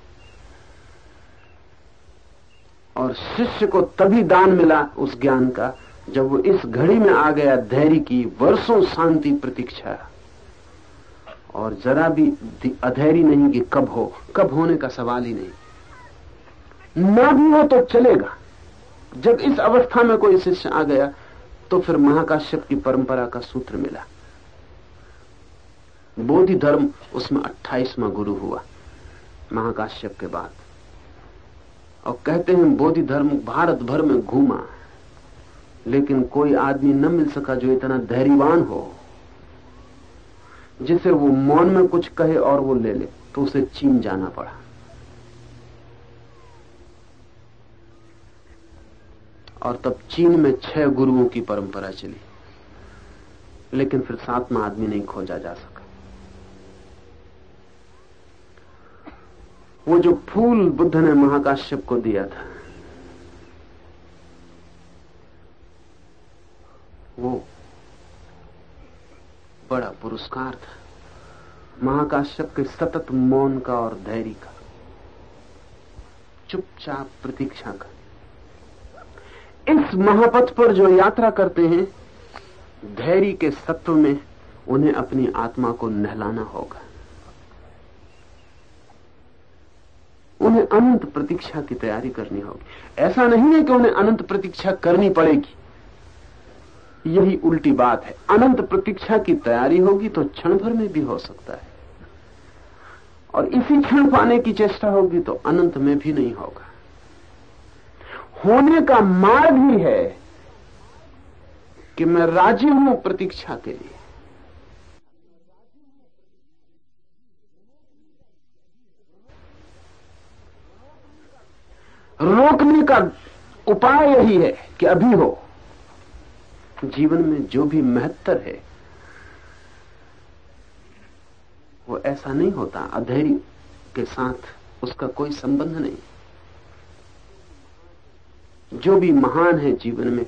और शिष्य को तभी दान मिला उस ज्ञान का, जब वो इस घड़ी में आ गया धैर्य की वर्षों शांति प्रतीक्षा। और जरा भी अधैर्य नहीं कि कब हो, कब होने का सवाल ही नहीं। ना भी हो तो चलेगा। जब इस अवस्था में कोई शिष्य आ गया तो फिर महाकाश्यप की परंपरा का सूत्र मिला। बोधि धर्म उसमें अट्ठाईसवा गुरु हुआ, महाकाश्यप के बाद। और कहते हैं, बोधि धर्म भारत भर में घूमा। लेकिन कोई आदमी न मिल सका जो इतना धैर्यवान हो। जिसे वो मौन में कुछ कहे और वो ले ले तो उसे चीन जाना पड़ा। और तब चीन में छह गुरुओं की परंपरा चली। लेकिन फिर सातवा आदमी नहीं खोजा जा सका। वो जो फूल बुद्ध ने महाकाश्यप को दिया था, वो बड़ा पुरस्कार था। महाकाश्यप के सतत मौन का और धैर्य का, चुपचाप प्रतीक्षा का। इस महापथ पर जो यात्रा करते हैं, धैर्य के सत्व में उन्हें अपनी आत्मा को नहलाना होगा। उन्हें अनंत प्रतीक्षा की तैयारी करनी होगी। ऐसा नहीं है कि उन्हें अनंत प्रतीक्षा करनी पड़ेगी। यही उल्टी बात है। अनंत प्रतीक्षा की तैयारी होगी तो क्षण भर में भी हो सकता है। और इसी क्षण पाने की चेष्टा होगी तो अनंत में भी नहीं होगा। होने का मार्ग ही है कि मैं राज़ी हूँ प्रतीक्षा के लिए। रोकने का उपाय यही है कि अभी हो। जीवन में जो भी महत्तर है, वो ऐसा नहीं होता। अधैर्य के साथ उसका कोई संबंध नहीं। जो भी महान है जीवन में,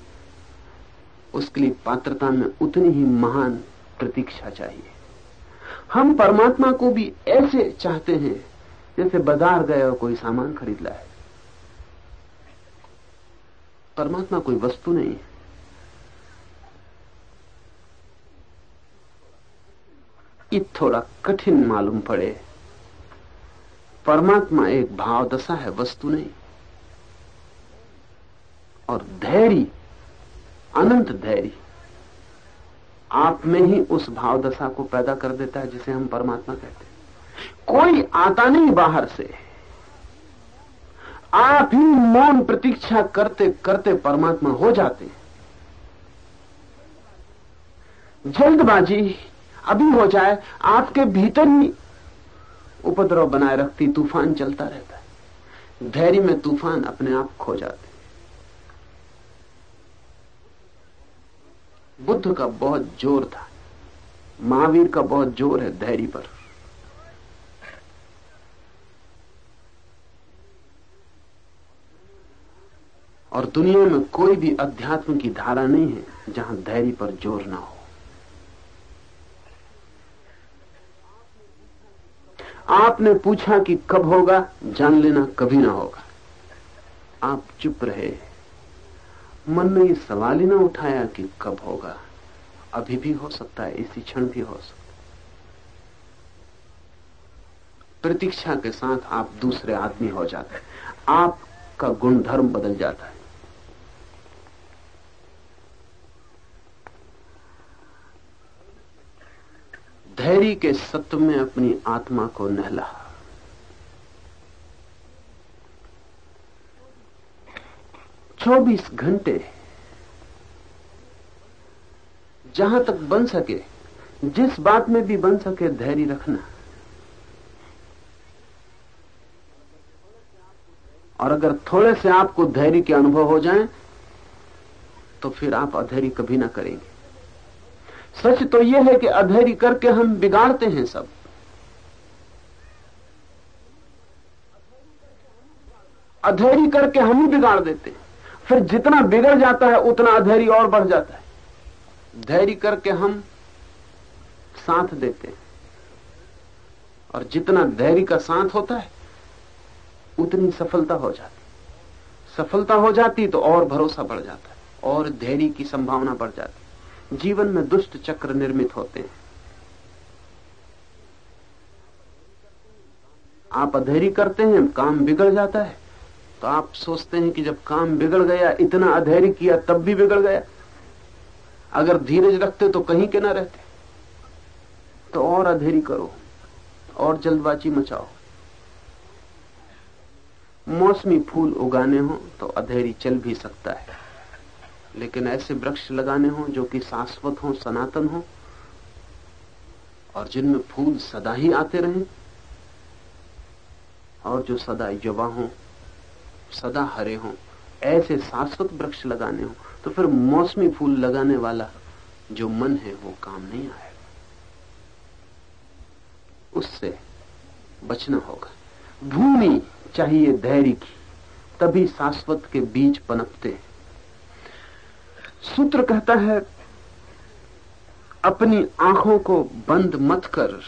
उसके लिए पात्रता में उतनी ही महान प्रतीक्षा चाहिए। हम परमात्मा को भी ऐसे चाहते हैं, जैसे बाज़ार गए और कोई सामान खरीद लाए। परमात्मा कोई वस्तु नहीं है। ये थोड़ा कठिन मालूम पड़े। परमात्मा एक भाव दशा है, वस्तु नहीं। और धैर्य, अनंत धैर्य, आप में ही उस भाव दशा को पैदा कर देता है जिसे हम परमात्मा कहते हैं। कोई आता नहीं बाहर से। आप ही मौन प्रतीक्षा करते करते परमात्मा हो जाते जल्दबाजी अभी हो जाए, आपके भीतर ही उपद्रव बनाए रखती तूफ़ान चलता रहता है। धैर्य में तूफ़ान अपने आप खो जाते बुद्ध का बहुत ज़ोर था, महावीर का बहुत ज़ोर है धैर्य पर। और दुनिया में कोई भी अध्यात्म की धारा नहीं है जहाँ धैर्य पर ज़ोर ना हो। आपने पूछा कि कब होगा, जान लेना कभी ना होगा। आप चुप रहे मन में ये सवाल ही ना उठाया कि कब होगा। अभी भी हो सकता है, इसी क्षण भी हो सकता है। प्रतीक्षा के साथ आप दूसरे आदमी हो जाते हैं। आपका गुणधर्म बदल जाता है। धैर्य के सत्व में अपनी आत्मा को नहला। चौबीस घंटे जहाँ तक बन सके जिस बात में भी बन सके धैर्य रखना। और अगर थोड़े से आपको धैर्य के अनुभव हो जाएँ, तो फिर आप अधैर्य कभी ना करेंगे। सच तो यह है कि अधैर्य करके हम बिगाड़ते हैं सब। अधैर्य करके हम ही बिगाड़ देते फिर जितना बिगड़ जाता है, उतना अधैर्य और बढ़ जाता है। धैर्य करके हम साथ देते हैं। और जितना धैर्य का साथ होता है, उतनी सफलता हो जाती सफलता हो जाती तो और भरोसा बढ़ जाता है, और धैर्य की संभावना बढ़ जाती जीवन में दुष्ट चक्र निर्मित होते हैं। आप अधेरी करते हैं, काम बिगड़ जाता है तो आप सोचते हैं कि जब काम बिगड़ गया, इतना अधैर्य किया, तब भी बिगड़ गया। अगर धीरज रखते तो कहीं के ना रहते। तो और अधेरी करो, और जल्दबाजी मचाओ। मौसमी फूल उगाने हो तो अधेरी चल भी सकता है। लेकिन ऐसे वृक्ष लगाने हो जो कि शाश्वत हो, सनातन हो, और जिनमें फूल सदा ही आते रहें, और जो सदा युवा हो सदा हरे हो। ऐसे शाश्वत वृक्ष लगाने हो तो फिर मौसमी फूल लगाने वाला जो मन है, वो काम नहीं आएगा। उससे बचना होगा। भूमि चाहिए धैर्य की, तभी शाश्वत के बीज पनपते सूत्र कहता है, अपनी आँखों को बंद मत कर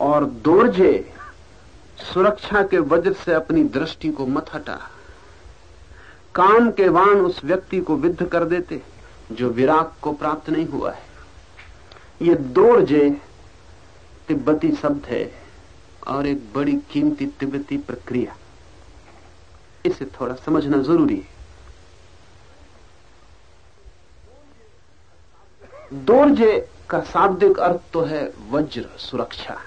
और दोरजे सुरक्षा के वज्र से अपनी दृष्टि को मत हटा। काम के वाण उस व्यक्ति को विद्ध कर देते, जो विराग को प्राप्त नहीं हुआ है। ये दोरजे तिब्बती शब्द है, और एक बड़ी कीमती तिब्बती प्रक्रिया। इसे थोड़ा समझना ज़रूरी है। दोरजे का शाब्दिक अर्थ तो है वज्र सुरक्षा।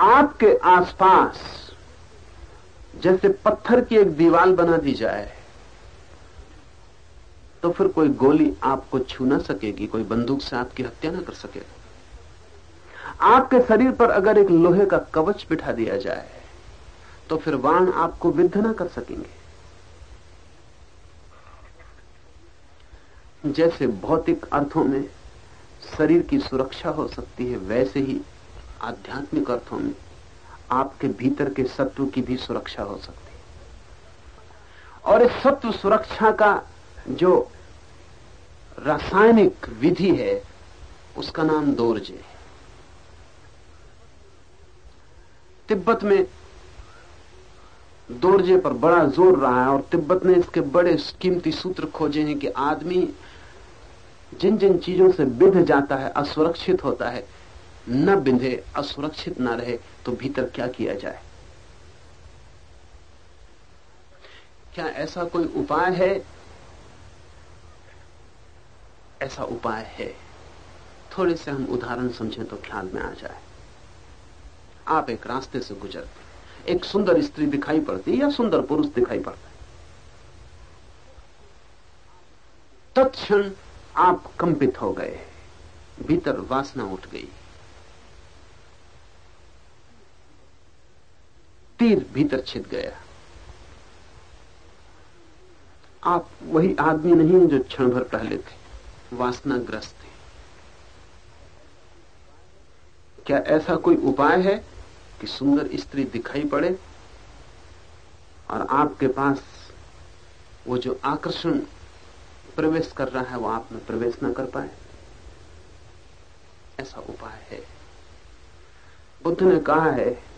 आपके आसपास जैसे पत्थर की एक दीवार बना दी जाए तो फिर कोई गोली आपको छू ना सकेगी, कोई बंदूक से आपकी हत्या ना कर सकेगा। आपके शरीर पर अगर एक लोहे का कवच बिठा दिया जाए तो फिर वाण आपको विद्ध ना कर सकेंगे। जैसे भौतिक अर्थों में शरीर की सुरक्षा हो सकती है, वैसे ही आध्यात्मिक अर्थों में आपके भीतर के सत्व की भी सुरक्षा हो सकती है। और इस सत्व सुरक्षा का जो रासायनिक विधि है, उसका नाम दोरजे है। तिब्बत में दोरजे पर बड़ा ज़ोर रहा है और तिब्बत ने इसके बड़े कीमती सूत्र खोजे हैं कि आदमी जिन जिन चीज़ों से बिध जाता है, असुरक्षित होता है न बिंधे, असुरक्षित ना रहे तो भीतर क्या किया जाए? क्या ऐसा कोई उपाय है? ऐसा उपाय है। थोड़े से हम उदाहरण समझें तो ख्याल में आ जाए। आप एक रास्ते से गुजरते एक सुंदर स्त्री दिखाई पड़ती या सुंदर पुरुष दिखाई पड़ता तत्क्षण आप कंपित हो गए भीतर वासना उठ गई तीर भीतर छिद गया। आप वही आदमी नहीं जो क्षण भर पहले थे। वासनाग्रस्त थे क्या ऐसा कोई उपाय है कि सुंदर स्त्री दिखाई पड़े और आपके पास वो जो आकर्षण प्रवेश कर रहा है वो आप में प्रवेश न कर पाए? ऐसा उपाय है। बुद्ध ने कहा है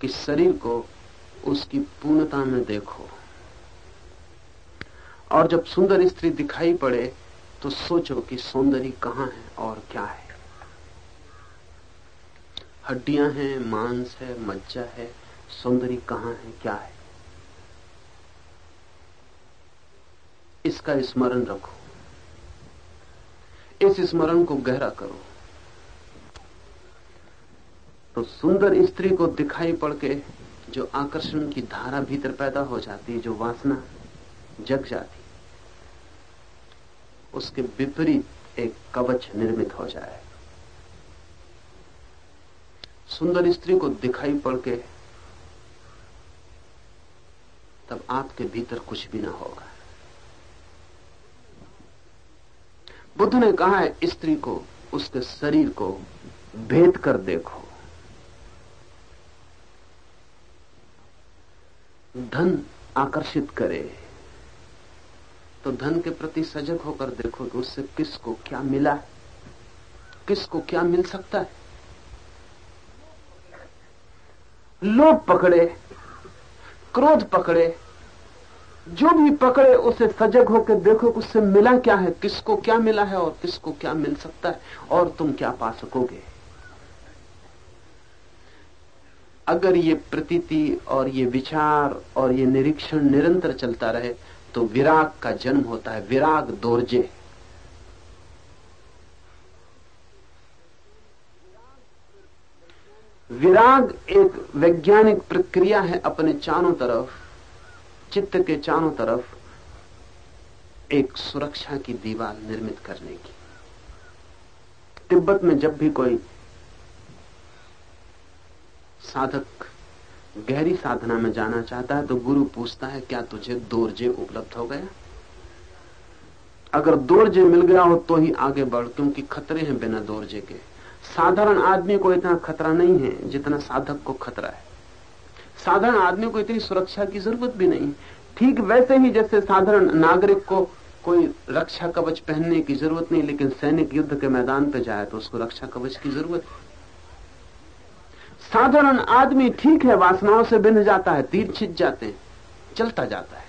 कि शरीर को उसकी पूर्णता में देखो। और जब सुंदर स्त्री दिखाई पड़े तो सोचो कि सौंदर्य कहाँ है और क्या है। हड्डियाँ हैं, मांस है, मज्जा है, सौंदर्य कहाँ है, क्या है। इसका स्मरण रखो। इस स्मरण को गहरा करो। तो सुंदर स्त्री को दिखाई पड़ के जो आकर्षण की धारा भीतर पैदा हो जाती है जो वासना जग जाती, उसके विपरीत एक कवच निर्मित हो जाए। सुंदर स्त्री को दिखाई पड़ के तब आपके भीतर कुछ भी ना होगा। बुद्ध ने कहा है स्त्री को, उसके शरीर को भेद कर देखो। धन आकर्षित करे तो धन के प्रति सजग होकर देखो कि उससे किसको क्या मिला, किसको क्या मिल सकता है। लोभ पकड़े, क्रोध पकड़े, जो भी पकड़े, उसे सजग होकर देखो उससे मिला क्या है, किसको क्या मिला है और किसको क्या मिल सकता है, और तुम क्या पा सकोगे। अगर ये प्रतीति और ये विचार और ये निरीक्षण निरंतर चलता रहे तो विराग का जन्म होता है। विराग दोर्जे। विराग एक वैज्ञानिक प्रक्रिया है अपने चारों तरफ़, चित्त के चारों तरफ़, एक सुरक्षा की दीवार निर्मित करने की। तिब्बत में जब भी कोई साधक, गहरी साधना में जाना चाहता है तो गुरु पूछता है, क्या तुझे दोरजे उपलब्ध हो गया अगर दोरजे मिल गया हो तो ही आगे बढ़, क्योंकि खतरे हैं बिना दोरजे के। साधारण आदमी को इतना खतरा नहीं है जितना साधक को खतरा है। साधारण आदमी को इतनी सुरक्षा की ज़रूरत भी नहीं। ठीक वैसे ही जैसे साधारण नागरिक को कोई रक्षा कवच पहनने की ज़रूरत नहीं, लेकिन सैनिक युद्ध के मैदान पर जाए तो उसको रक्षा कवच की ज़रूरत है साधारण आदमी ठीक है, वासनाओं से बिन जाता है, तीर छिट जाते हैं, चलता जाता है।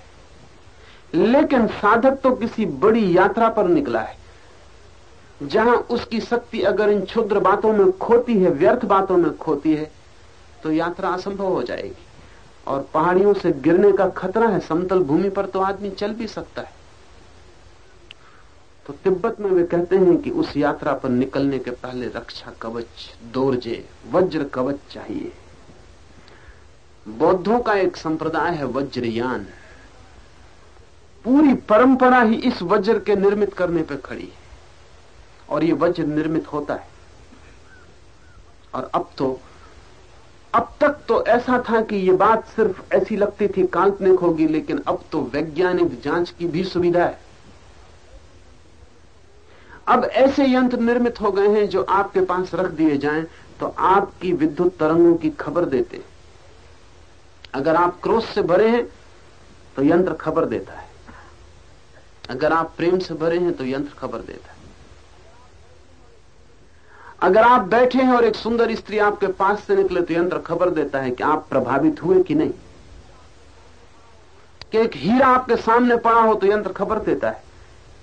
लेकिन साधक तो किसी बड़ी यात्रा पर निकला है, जहाँ उसकी शक्ति अगर इन क्षुद्र बातों में खोती है, व्यर्थ बातों में खोती है तो यात्रा असंभव हो जाएगी। और पहाड़ियों से गिरने का खतरा है, समतल भूमि पर तो आदमी चल भी सकता है। तो तिब्बत में वे कहते हैं कि उस यात्रा पर निकलने के पहले रक्षा कवच, दोरजे, वज्र कवच चाहिए। बौद्धों का एक संप्रदाय है वज्रयान। पूरी परंपरा ही इस वज्र के निर्मित करने पर खड़ी है। और ये वज्र निर्मित होता है। और अब तो अब तक तो ऐसा था कि ये बात सिर्फ़ ऐसी लगती थी, काल्पनिक होगी, लेकिन अब तो वैज्ञानिक जाँच की भी सुविधा है। अब ऐसे यंत्र निर्मित हो गए हैं जो आपके पास रख दिए जाएँ तो आपकी विद्युत तरंगों की खबर देते अगर आप क्रोध से भरे हैं तो यंत्र खबर देता है। अगर आप प्रेम से भरे हैं तो यंत्र खबर देता है। अगर आप बैठे हैं और एक सुंदर स्त्री आपके पास से निकले तो यंत्र खबर देता है कि आप प्रभावित हुए कि नहीं। कि एक हीरा आपके सामने पड़ा हो तो यंत्र खबर देता है।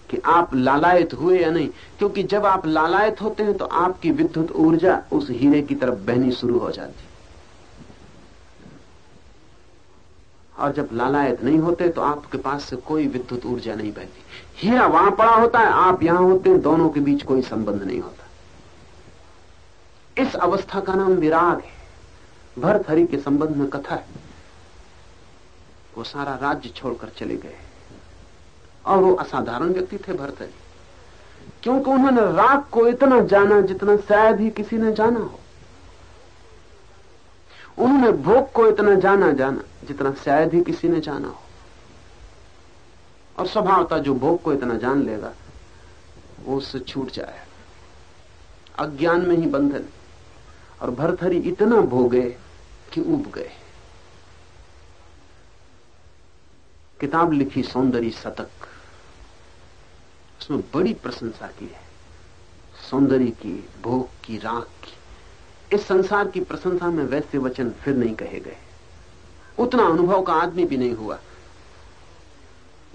कि आप लालायत हुए या नहीं, क्योंकि जब आप लालायत होते हैं तो आपकी विद्युत ऊर्जा उस हीरे की तरफ़ बहनी शुरू हो जाती और जब लालायत नहीं होते तो आपके पास से कोई विद्युत ऊर्जा नहीं बहती। हीरा वहाँ पड़ा होता है, आप यहाँ होते हैं, दोनों के बीच कोई संबंध नहीं होता। इस अवस्था का नाम विराग है। भरथरी के संबंध में कथा है। वो सारा राज्य छोड़कर चले गए। और वो असाधारण व्यक्ति थे भरथरी क्योंकि उन्होंने राग को इतना जाना जितना शायद ही किसी ने जाना हो। उन्होंने भोग को इतना जाना जाना जितना शायद ही किसी ने जाना हो। और स्वभावता जो भोग को इतना जान लेगा, वो उससे छूट जाए। अज्ञान में ही बंधन। और भरथरी इतना भोगे कि उब गए। किताब लिखी सौंदर्य शतक उसमें बड़ी प्रशंसा की है। सौंदर्य की, भोग की, राख की, इस संसार की प्रशंसा में वैसे वचन फिर नहीं कहे गए। उतना अनुभव का आदमी भी नहीं हुआ,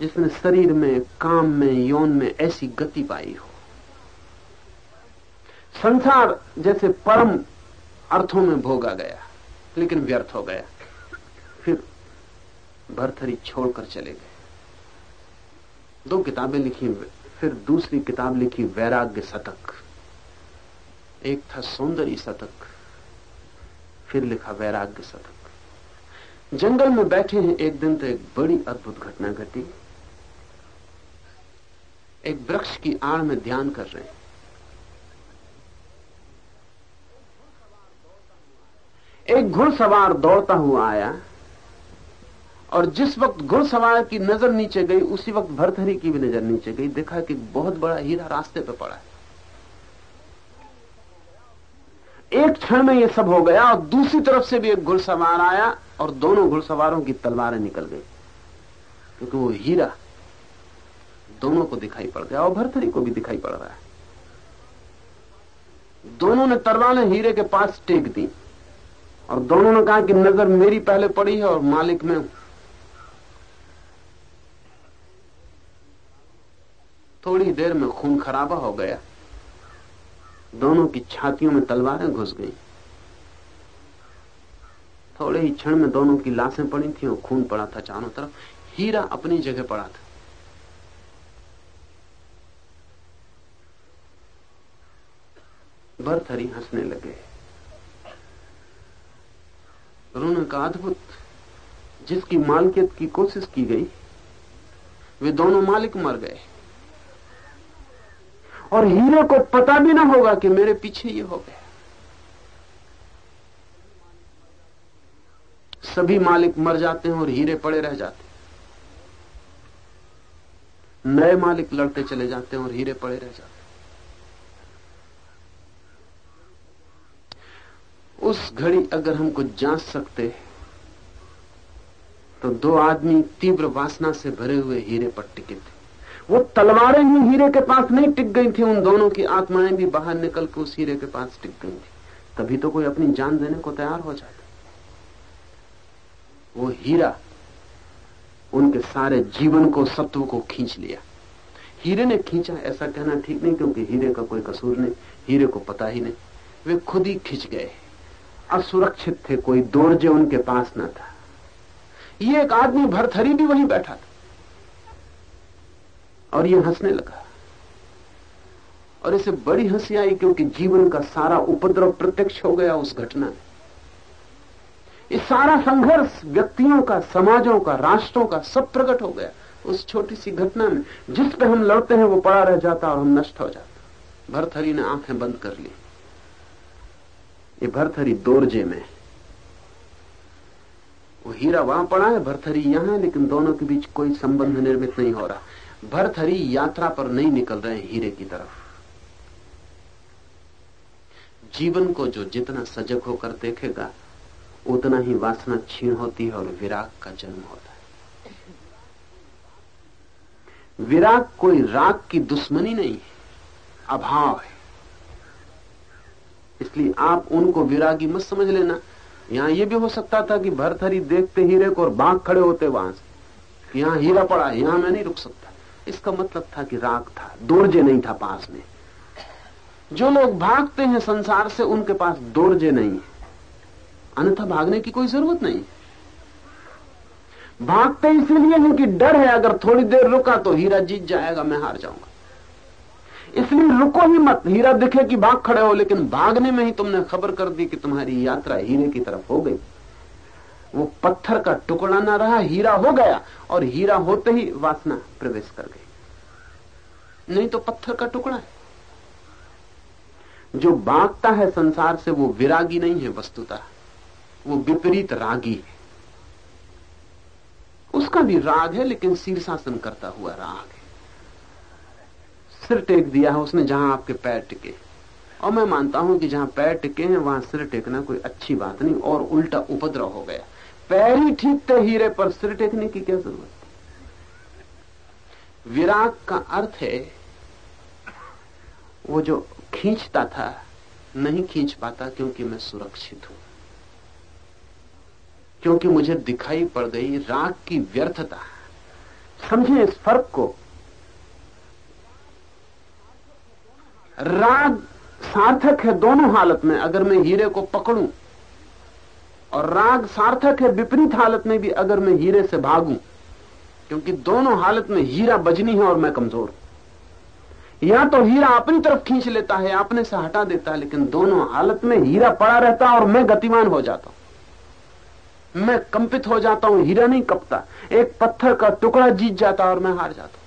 जिसने शरीर में, काम में, यौन में ऐसी गति पाई हो। संसार जैसे परम अर्थों में भोगा गया, लेकिन व्यर्थ हो गया। फिर भरथरी छोड़कर चले गए। दो किताबें लिखी फिर दूसरी किताब लिखी वैराग्य शतक एक था सौंदर्य शतक फिर लिखा वैराग्य शतक जंगल में बैठे हैं, एक दिन तो एक बड़ी अद्भुत घटना घटी। एक वृक्ष की आड़ में ध्यान कर रहे हैं। एक घुड़सवार दौड़ता हुआ आया। और जिस वक्त घुड़सवार की नज़र नीचे गई, उसी वक्त भरथरी की भी नज़र नीचे गई। देखा कि बहुत बड़ा हीरा रास्ते पर पड़ा है। एक क्षण में यह सब हो गया और दूसरी तरफ़ से भी एक घुड़सवार आया और दोनों घुड़सवारों की तलवारें निकल गई। क्योंकि वो हीरा दोनों को दिखाई पड़ गया और भरथरी को भी दिखाई पड़ रहा है। दोनों ने तलवारें हीरे के पास टेक दी और दोनों ने कहा कि नज़र मेरी पहले पड़ी है और मालिक में हूँ। थोड़ी देर में खून खराबा हो गया। दोनों की छातियों में तलवारें घुस गईं। थोड़े ही क्षण में दोनों की लाशें पड़ी थी और खून पड़ा था चारों तरफ़। हीरा अपनी जगह पड़ा था। भरथरी हंसने लगे। उन्होंने कहा अद्भुत, जिसकी मालकियत की कोशिश की गई, वे दोनों मालिक मर गए। और हीरे को पता भी ना होगा कि मेरे पीछे ये हो गया। सभी मालिक मर जाते हैं और हीरे पड़े रह जाते हैं। नए मालिक लड़ते चले जाते हैं और हीरे पड़े रह जाते हैं। उस घड़ी अगर हम कुछ जाँच सकते तो दो आदमी तीव्र वासना से भरे हुए हीरे पर टिके थे। वो तलवारें ही हीरे के पास नहीं टिक गई थी, उन दोनों की आत्माएँ भी बाहर निकल के उस हीरे के पास टिक गई थी। तभी तो कोई अपनी जान देने को तैयार हो जाता। वो हीरा उनके सारे जीवन को, सत्व को खींच लिया। हीरे ने खींचा, ऐसा कहना ठीक नहीं, क्योंकि हीरे का कोई कसूर नहीं, हीरे को पता ही नहीं। वे खुद ही खींच गए। असुरक्षित थे, कोई दौड़जे उनके पास ना था। ये एक आदमी भरथरी भी वहीं बैठा था। और ये हंसने लगा। और इसे बड़ी हँसी आई क्योंकि जीवन का सारा उपद्रव प्रत्यक्ष हो गया उस घटना में। ये सारा संघर्ष व्यक्तियों का, समाजों का, राष्ट्रों का सब प्रकट हो गया उस छोटी सी घटना में। जिस पे हम लड़ते हैं वो पड़ा रह जाता और हम नष्ट हो जाता। भरथरी ने आँखें बंद कर ली। ये भरथरी दोरजे में। वो हीरा वहाँ पड़ा है भरथरी यहाँ है, लेकिन दोनों के बीच कोई संबंध निर्मित नहीं हो रहा। भरथरी यात्रा पर नहीं निकल रहे हीरे की तरफ़। जीवन को जो जितना सजग होकर देखेगा, उतना ही वासना छीण होती है और विराग का जन्म होता है। विराग कोई राग की दुश्मनी नहीं है, अभाव है। इसलिए आप उनको विरागी मत समझ लेना। यहाँ यह भी हो सकता था कि भरथरी देखते हीरे को और बाघ खड़े होते वहाँ से। यहाँ हीरा पड़ा यहाँ मैं नहीं रुक सकता। इसका मतलब था कि राग था, दोरजे नहीं था पास में। जो लोग भागते हैं संसार से, उनके पास दोरजे नहीं है। अन्यथा भागने की कोई ज़रूरत नहीं। भागते इसलिए है कि डर है, अगर थोड़ी देर रुका तो हीरा जीत जाएगा, मैं हार जाऊँगा। इसलिए रुको ही मत, हीरा दिखे कि भाग खड़े हो, लेकिन भागने में ही तुमने खबर कर दी कि तुम्हारी यात्रा हीरे की तरफ़ हो गई। वो पत्थर का टुकड़ा ना रहा, हीरा हो गया और हीरा होते ही वासना प्रवेश कर गई। नहीं तो पत्थर का टुकड़ा है। जो भागता है संसार से वो विरागी नहीं है वस्तुता, वो विपरीत रागी है। उसका भी राग है, लेकिन शीर्षासन करता हुआ राग है। सिर टेक दिया है उसने जहाँ आपके पैर टिके। और मैं मानता हूँ कि जहाँ पैर टिके हैं, वहाँ सिर टेकना कोई अच्छी बात नहीं, और उल्टा उपद्रव हो गया। पैर ही ठीक थे हीरे पर सिर टेकने की क्या ज़रूरत विराग का अर्थ है, वो जो खींचता था, नहीं खींच पाता क्योंकि मैं सुरक्षित हूँ। क्योंकि मुझे दिखाई पड़ गई राग की व्यर्थता। समझे इस फ़र्क को। राग सार्थक है दोनों हालत में, अगर मैं हीरे को पकड़ूं और राग सार्थक है, विपरीत हालत में भी अगर मैं हीरे से भागूं, क्योंकि दोनों हालत में हीरा बजनी है और मैं कमज़ोर या तो हीरा अपनी तरफ़ खींच लेता है, अपने से हटा देता है, लेकिन दोनों हालत में हीरा पड़ा रहता और मैं गतिमान हो जाता हूँ। मैं कंपित हो जाता हूँ, हीरा नहीं कपता। एक पत्थर का टुकड़ा जीत जाता और मैं हार जाता हूँ।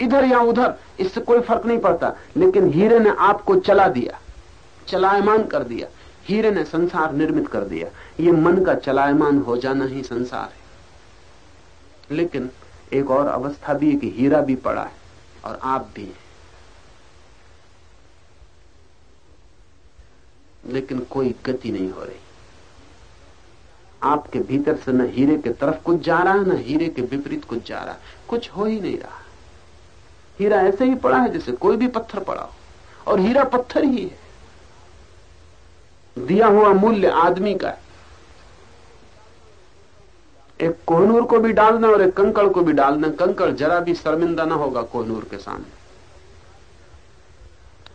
इधर या उधर, इससे कोई फ़र्क नहीं पड़ता, लेकिन हीरे ने आपको चला दिया, चलायमान कर दिया। हीरे ने संसार निर्मित कर दिया। ये मन का चलायमान हो जाना ही संसार है। लेकिन एक और अवस्था भी है कि हीरा भी पड़ा है और आप भी हैं। लेकिन कोई गति नहीं हो रही। आपके भीतर से न हीरे के तरफ़ कुछ जा रहा है, न हीरे के विपरीत कुछ जा रहा है। कुछ हो ही नहीं रहा। हीरा ऐसे ही पड़ा है जैसे कोई भी पत्थर पड़ा हो। और हीरा पत्थर ही है। दिया हुआ मूल्य आदमी का है। एक कोहनूर को भी डालना और एक कंकड़ को भी डालना, कंकड़ जरा भी शर्मिंदा ना होगा कोहनूर के सामने।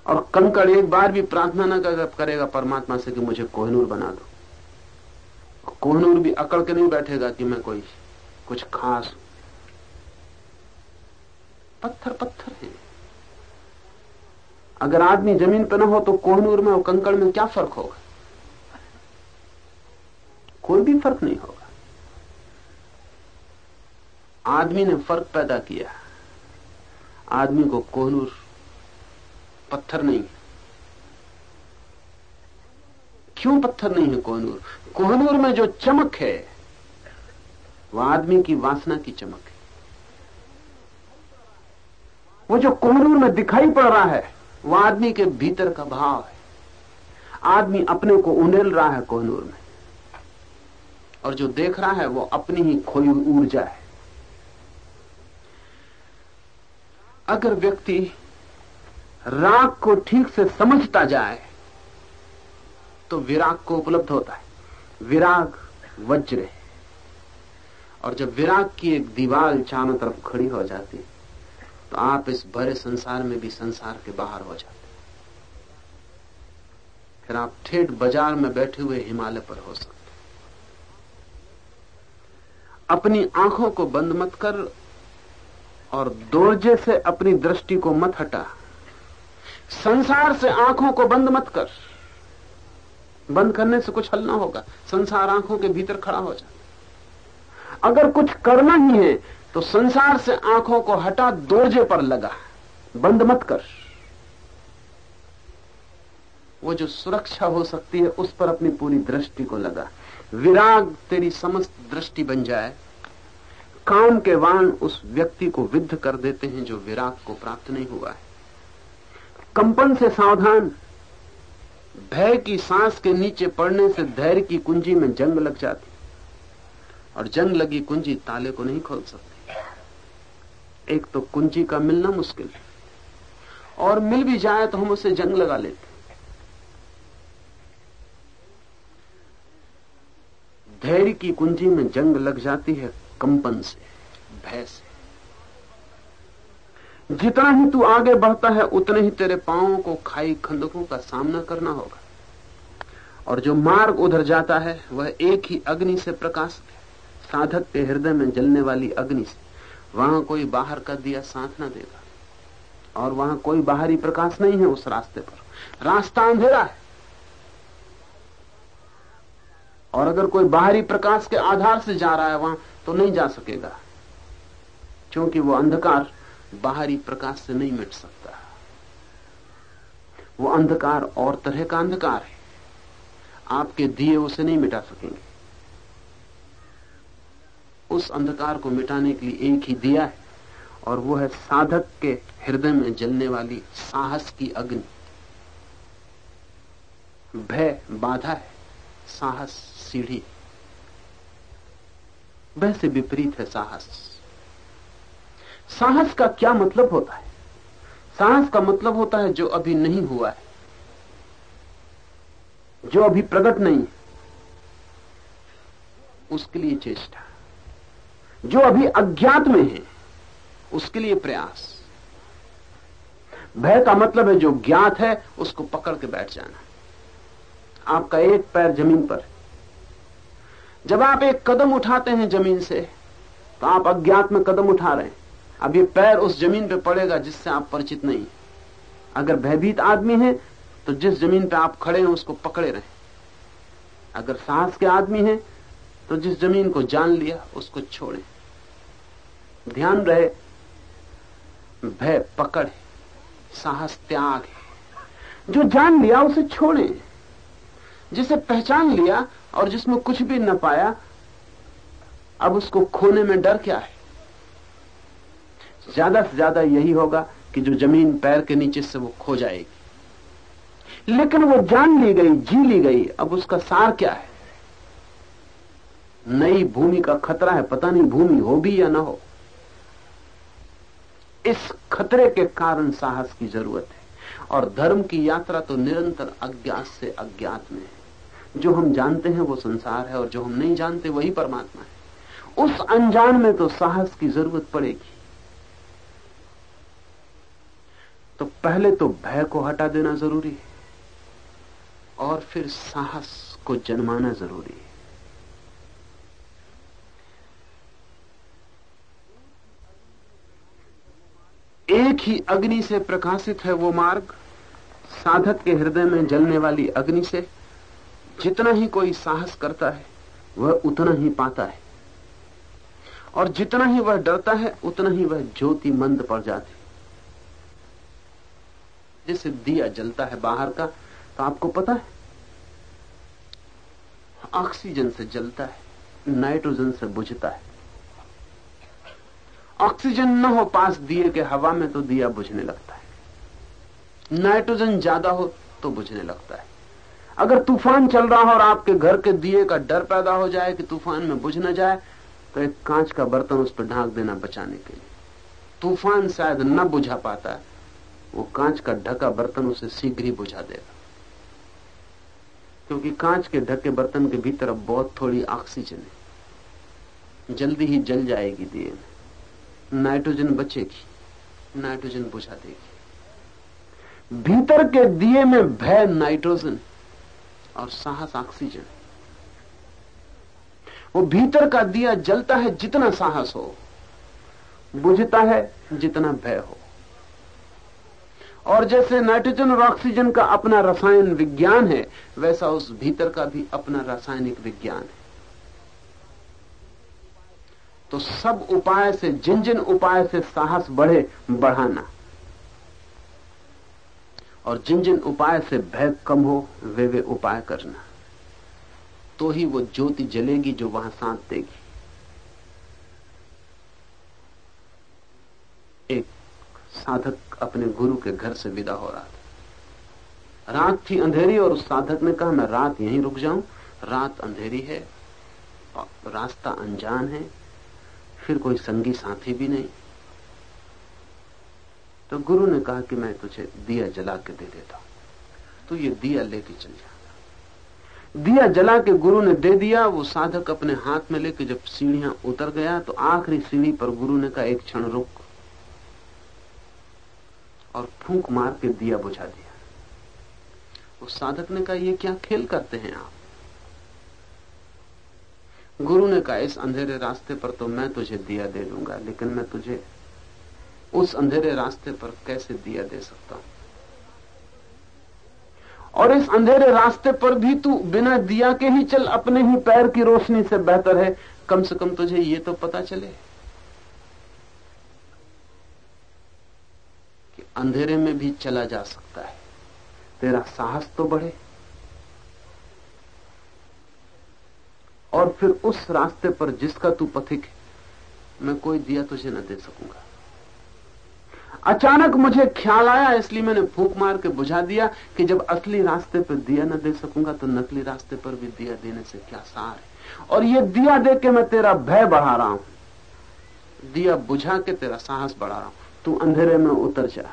और कंकड़ एक बार भी प्रार्थना ना करेगा परमात्मा से कि मुझे कोहनूर बना दो। कोहनूर भी अकड़ के नहीं बैठेगा कि मैं कोई कुछ खास पत्थर पत्थर है। अगर आदमी ज़मीन पर ना हो तो कोहनूर में और कंकड़ में क्या फ़र्क होगा? कोई भी फ़र्क नहीं होगा। आदमी ने फ़र्क पैदा किया। आदमी को कोहनूर पत्थर नहीं है। क्यों पत्थर नहीं है कोहनूर? कोहनूर में जो चमक है, वह आदमी की वासना की चमक है। वो जो कोहनूर में दिखाई पड़ रहा है, वह आदमी के भीतर का भाव है। आदमी अपने को उंडेल रहा है कोहनूर में। और जो देख रहा है वो अपनी ही खोई ऊर्जा है। अगर व्यक्ति राग को ठीक से समझता जाए तो विराग को उपलब्ध होता है। विराग वज्र है। और जब विराग की एक दीवार चारों तरफ़ खड़ी हो जाती है तो आप इस भरे संसार में भी संसार के बाहर हो जाते। फिर आप ठेठ बाज़ार में बैठे हुए हिमालय पर हो सकते। अपनी आँखों को बंद मत कर और दोर्जे से अपनी दृष्टि को मत हटा। संसार से आँखों को बंद मत कर। बंद करने से कुछ हल ना होगा। संसार आँखों के भीतर खड़ा हो जाता अगर कुछ करना ही है तो संसार से आँखों को हटा दोर्जे पर लगा। बंद मत कर। वो जो सुरक्षा हो सकती है, उस पर अपनी पूरी दृष्टि को लगा। विराग तेरी समस्त दृष्टि बन जाए। काम के वाण उस व्यक्ति को विद्ध कर देते हैं जो विराग को प्राप्त नहीं हुआ है। कंपन से सावधान। भय की सांस के नीचे पड़ने से धैर्य की कुंजी में जंग लग जाती। और जंग लगी कुंजी ताले को नहीं खोल सकती। एक तो कुंजी का मिलना मुश्किल। है और मिल भी जाए तो हम उसे जंग लगा लेते। धैर्य की कुंजी में जंग लग जाती है, कंपन से, भय से। जितना ही तू आगे बढ़ता है, उतने ही तेरे पांवों को खाई खंदकों का सामना करना होगा। और जो मार्ग उधर जाता है, वह एक ही अग्नि से प्रकाश साधक के हृदय में जलने वाली अग्नि से। वहाँ कोई बाहर का दिया साथ ना देगा। और वहाँ कोई बाहरी प्रकाश नहीं है उस रास्ते पर। रास्ता अंधेरा है। और अगर कोई बाहरी प्रकाश के आधार से जा रहा है वहाँ तो नहीं जा सकेगा। क्योंकि वो अंधकार बाहरी प्रकाश से नहीं मिट सकता। वो अंधकार और तरह का अंधकार है। आपके दिए उसे नहीं मिटा सकेंगे। उस अंधकार को मिटाने के लिए एक ही दिया है, और वो है साधक के हृदय में जलने वाली साहस की अग्नि। भय बाधा है, साहस सीढ़ी भय से विपरीत है साहस। साहस का क्या मतलब होता है? साहस का मतलब होता है जो अभी नहीं हुआ है, जो अभी प्रकट नहीं है, उसके लिए चेष्टा। जो अभी अज्ञात में है, उसके लिए प्रयास। भय का मतलब है जो ज्ञात है, उसको पकड़ के बैठ जाना। आपका एक पैर ज़मीन पर जब आप एक कदम उठाते हैं ज़मीन से तो आप अज्ञात में कदम उठा रहे हैं। अब ये पैर उस ज़मीन पे पड़ेगा जिससे आप परिचित नहीं अगर भयभीत आदमी है तो जिस ज़मीन पे आप खड़े हैं, उसको पकड़े रहे। अगर साहस के आदमी है तो जिस ज़मीन को जान लिया, उसको छोड़े। ध्यान रहे, भय पकड़ साहस त्याग है। जो जान लिया, उसे छोड़े। जिसे पहचान लिया और जिसमें कुछ भी न पाया, अब उसको खोने में डर क्या है? ज़्यादा से ज़्यादा यही होगा कि जो ज़मीन पैर के नीचे से वो खो जाएगी। लेकिन वो जान ली गई, जी ली गई, अब उसका सार क्या है? नई भूमि का खतरा है, पता नहीं भूमि हो भी या ना हो। इस खतरे के कारण साहस की ज़रूरत है, और धर्म की यात्रा तो निरंतर अज्ञात से अज्ञात में है। जो हम जानते हैं वो संसार है और जो हम नहीं जानते वही परमात्मा है। उस अनजान में तो साहस की ज़रूरत पड़ेगी। तो पहले तो भय को हटा देना ज़रूरी है और फिर साहस को जन्माना ज़रूरी है। एक ही अग्नि से प्रकाशित है वो मार्ग, साधक के हृदय में जलने वाली अग्नि से। जितना ही कोई साहस करता है, वह उतना ही पाता है। और जितना ही वह डरता है, उतना ही वह ज्योति मंद पड़ जाती जैसे दिया जलता है बाहर का तो आपको पता है, ऑक्सीजन से जलता है, नाइट्रोजन से बुझता है। ऑक्सीजन न हो पास दिए के हवा में तो दिया बुझने लगता है। नाइट्रोजन ज़्यादा हो तो बुझने लगता है। अगर तूफ़ान चल रहा हो और आपके घर के दिए का डर पैदा हो जाए कि तूफ़ान में बुझ न जाए तो एक कांच का बर्तन उस पर ढांक देना बचाने के लिए। तूफ़ान शायद न बुझा पाता, वो कांच का ढका बर्तन उसे शीघ्र ही बुझा देगा। क्योंकि कांच के ढके बर्तन के भीतर अब बहुत थोड़ी ऑक्सीजन है। जल्दी ही जल जाएगी दिए में। नाइट्रोजन बचेगी, नाइट्रोजन बुझा देगी। भीतर के दिए में भय, नाइट्रोजन। और साहस ऑक्सीजन वो भीतर का दिया जलता है जितना साहस हो, बुझता है जितना भय हो। और जैसे नाइट्रोजन और ऑक्सीजन का अपना रसायन विज्ञान है, वैसा उस भीतर का भी अपना रासायनिक विज्ञान है। तो सब उपाय से, जिन जिन उपाय से साहस बढ़े, बढ़ाना। और जिन जिन उपाय से भय कम हो, वे वे उपाय करना। तो ही वो ज्योति जलेगी जो वहाँ साथ देगी। एक साधक अपने गुरु के घर से विदा हो रहा था। रात थी अंधेरी और उस साधक ने कहा, मैं रात यहीं रुक जाऊँ। रात अंधेरी है रास्ता अनजान है। फिर कोई संगी साथी भी नहीं। तो गुरु ने कहा कि मैं तुझे दिया जला के दे देता हूँ। तो ये दिया लेके चल जा। दिया जला के गुरु ने दे दिया, वो साधक अपने हाथ में लेके जब सीढ़ियाँ उतर गया तो आखिरी सीढ़ी पर गुरु ने कहा, एक क्षण रुक। और फूंक मार के दिया बुझा दिया। उस साधक ने कहा, ये क्या खेल करते हैं आप? गुरु ने कहा, इस अंधेरे रास्ते पर तो मैं तुझे दिया दे दूँगा, लेकिन मैं तुझे उस अंधेरे रास्ते पर कैसे दिया दे सकता हूँ? और इस अंधेरे रास्ते पर भी तू बिना दिया के ही चल, अपने ही पैर की रोशनी से बेहतर है। कम से कम तुझे ये तो पता चले कि अंधेरे में भी चला जा सकता है। तेरा साहस तो बढ़े। और फिर उस रास्ते पर जिसका तू पथिक मैं कोई दिया तुझे न दे सकूँगा। अचानक मुझे ख्याल आया, इसलिए मैंने फूक मार के बुझा दिया कि जब असली रास्ते पर दिया न दे सकूँगा तो नकली रास्ते पर भी दिया देने से क्या सार है? और ये दिया दे के मैं तेरा भय बढ़ा रहा हूँ। दिया बुझा के तेरा साहस बढ़ा रहा हूँ। तू अंधेरे में उतर जा।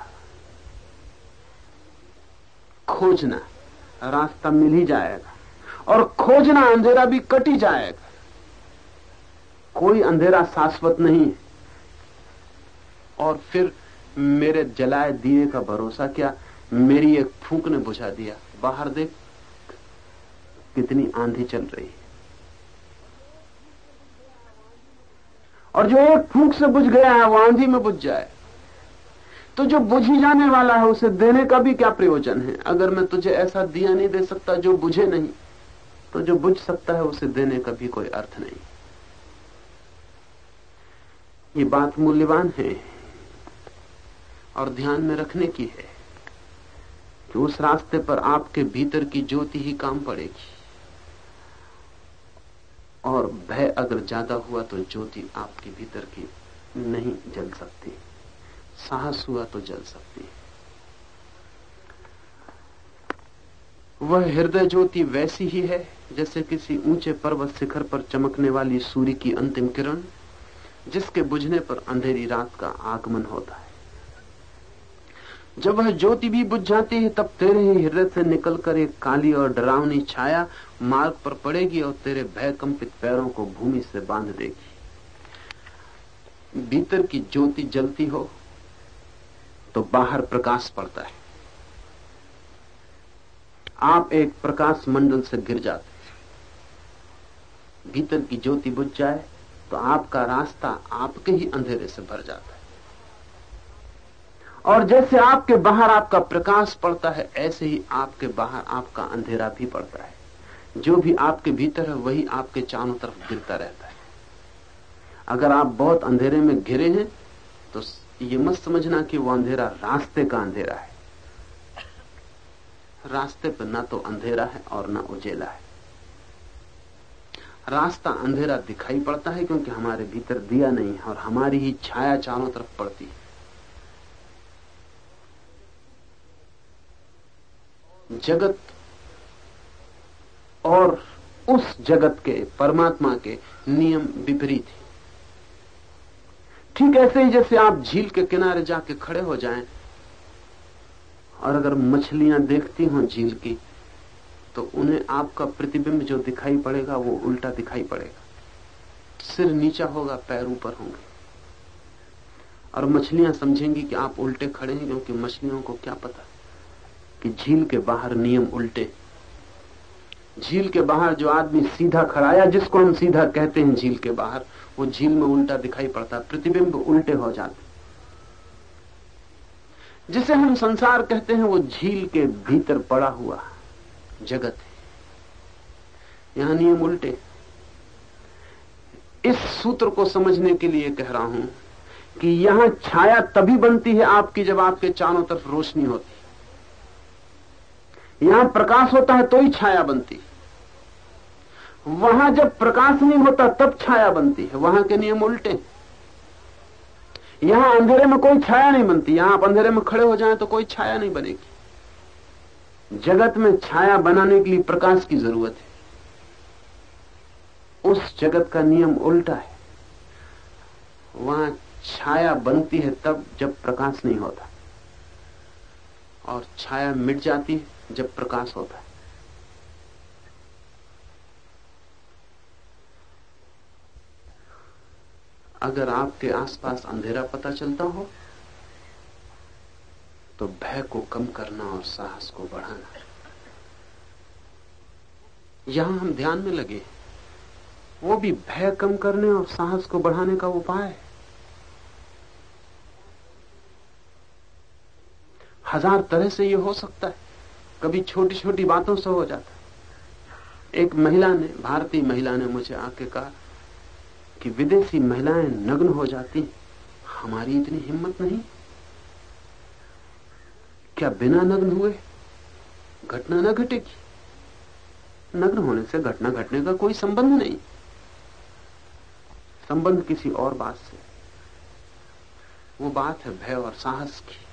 खोजना रास्ता मिल ही जाएगा। और खोजना अंधेरा भी कटी जाएगा। कोई अंधेरा शाश्वत नहीं। और फिर मेरे जलाए दिए का भरोसा क्या, मेरी एक फूक ने बुझा दिया। बाहर देख, कितनी आंधी चल रही है। और जो एक फूक से बुझ गया है, वो आंधी में बुझ जाए। तो जो बुझी जाने वाला है, उसे देने का भी क्या प्रयोजन है? अगर मैं तुझे ऐसा दिया नहीं दे सकता जो बुझे नहीं तो जो बुझ सकता है, उसे देने का भी कोई अर्थ नहीं। ये बात मूल्यवान है। और ध्यान में रखने की है कि उस रास्ते पर आपके भीतर की ज्योति ही काम पड़ेगी। और भय अगर ज़्यादा हुआ तो ज्योति आपके भीतर की नहीं जल सकती। साहस हुआ तो जल सकती वह हृदय ज्योति वैसी ही है जैसे किसी ऊँचे पर्वत शिखर पर चमकने वाली सूर्य की अंतिम किरण, जिसके बुझने पर अंधेरी रात का आगमन होता है। जब वह ज्योति भी बुझ जाती है, तब तेरे ही हृदय से निकलकर एक काली और डरावनी छाया मार्ग पर पड़ेगी और तेरे भय कंपित पैरों को भूमि से बाँध देगी। भीतर की ज्योति जलती हो तो बाहर प्रकाश पड़ता है। आप एक प्रकाश मंडल से गिर जाते हैं। भीतर की ज्योति बुझ जाए तो आपका रास्ता आपके ही अंधेरे से भर जाता है। और जैसे आपके बाहर आपका प्रकाश पड़ता है, ऐसे ही आपके बाहर आपका अंधेरा भी पड़ता है। जो भी आपके भीतर है, वही आपके चारों तरफ़ गिरता रहता है। अगर आप बहुत अंधेरे में घिरे हैं तो ये मत समझना कि वो अंधेरा रास्ते का अंधेरा है। रास्ते पर ना तो अंधेरा है और ना उजेला है। रास्ता अंधेरा दिखाई पड़ता है क्योंकि हमारे भीतर दिया नहीं है और हमारी ही छाया चारों तरफ़ पड़ती है। जगत और उस जगत के, परमात्मा के नियम विपरीत है। ठीक ऐसे ही जैसे आप झील के किनारे जाके खड़े हो जाएँ, और अगर मछलियाँ देखती हों झील की तो उन्हें आपका प्रतिबिंब जो दिखाई पड़ेगा, वो उल्टा दिखाई पड़ेगा। सिर नीचा होगा, पैर ऊपर होंगे। और मछलियाँ समझेंगी कि आप उल्टे खड़े हैं, क्योंकि मछलियों को क्या पता? कि झील के बाहर नियम उल्टे। झील के बाहर जो आदमी सीधा खड़ा या जिसको हम सीधा कहते हैं झील के बाहर, वो झील में उल्टा दिखाई पड़ता प्रतिबिंब उल्टे हो जाते जिसे हम संसार कहते हैं, वो झील के भीतर पड़ा हुआ जगत है। यहाँ नियम उल्टे। इस सूत्र को समझने के लिए कह रहा हूँ कि यहाँ छाया तभी बनती है आपकी जब आपके चारों तरफ़ रोशनी होती यहाँ प्रकाश होता है तो ही छाया बनती वहाँ जब प्रकाश नहीं होता तब छाया बनती है। वहाँ के नियम उल्टे यहाँ अंधेरे में कोई छाया नहीं बनती। यहाँ आप अंधेरे में खड़े हो जाएँ तो कोई छाया नहीं बनेगी। जगत में छाया बनाने के लिए प्रकाश की ज़रूरत है। उस जगत का नियम उल्टा है। वहाँ छाया बनती है तब जब प्रकाश नहीं होता। और छाया मिट जाती है। जब प्रकाश होता है। अगर आपके आसपास अंधेरा पता चलता हो तो भय को कम करना और साहस को बढ़ाना। यहाँ हम ध्यान में लगे, वो भी भय कम करने और साहस को बढ़ाने का उपाय है। हज़ार तरह से ये हो सकता है। कभी छोटी छोटी बातों से हो जाता। एक महिला ने, भारतीय महिला ने मुझे आके कहा कि विदेशी महिलाएँ नग्न हो जाती हमारी इतनी हिम्मत नहीं। क्या बिना नग्न हुए घटना न घटेगी? नग्न होने से घटना घटने का कोई संबंध नहीं। संबंध किसी और बात से। वो बात है भय और साहस की।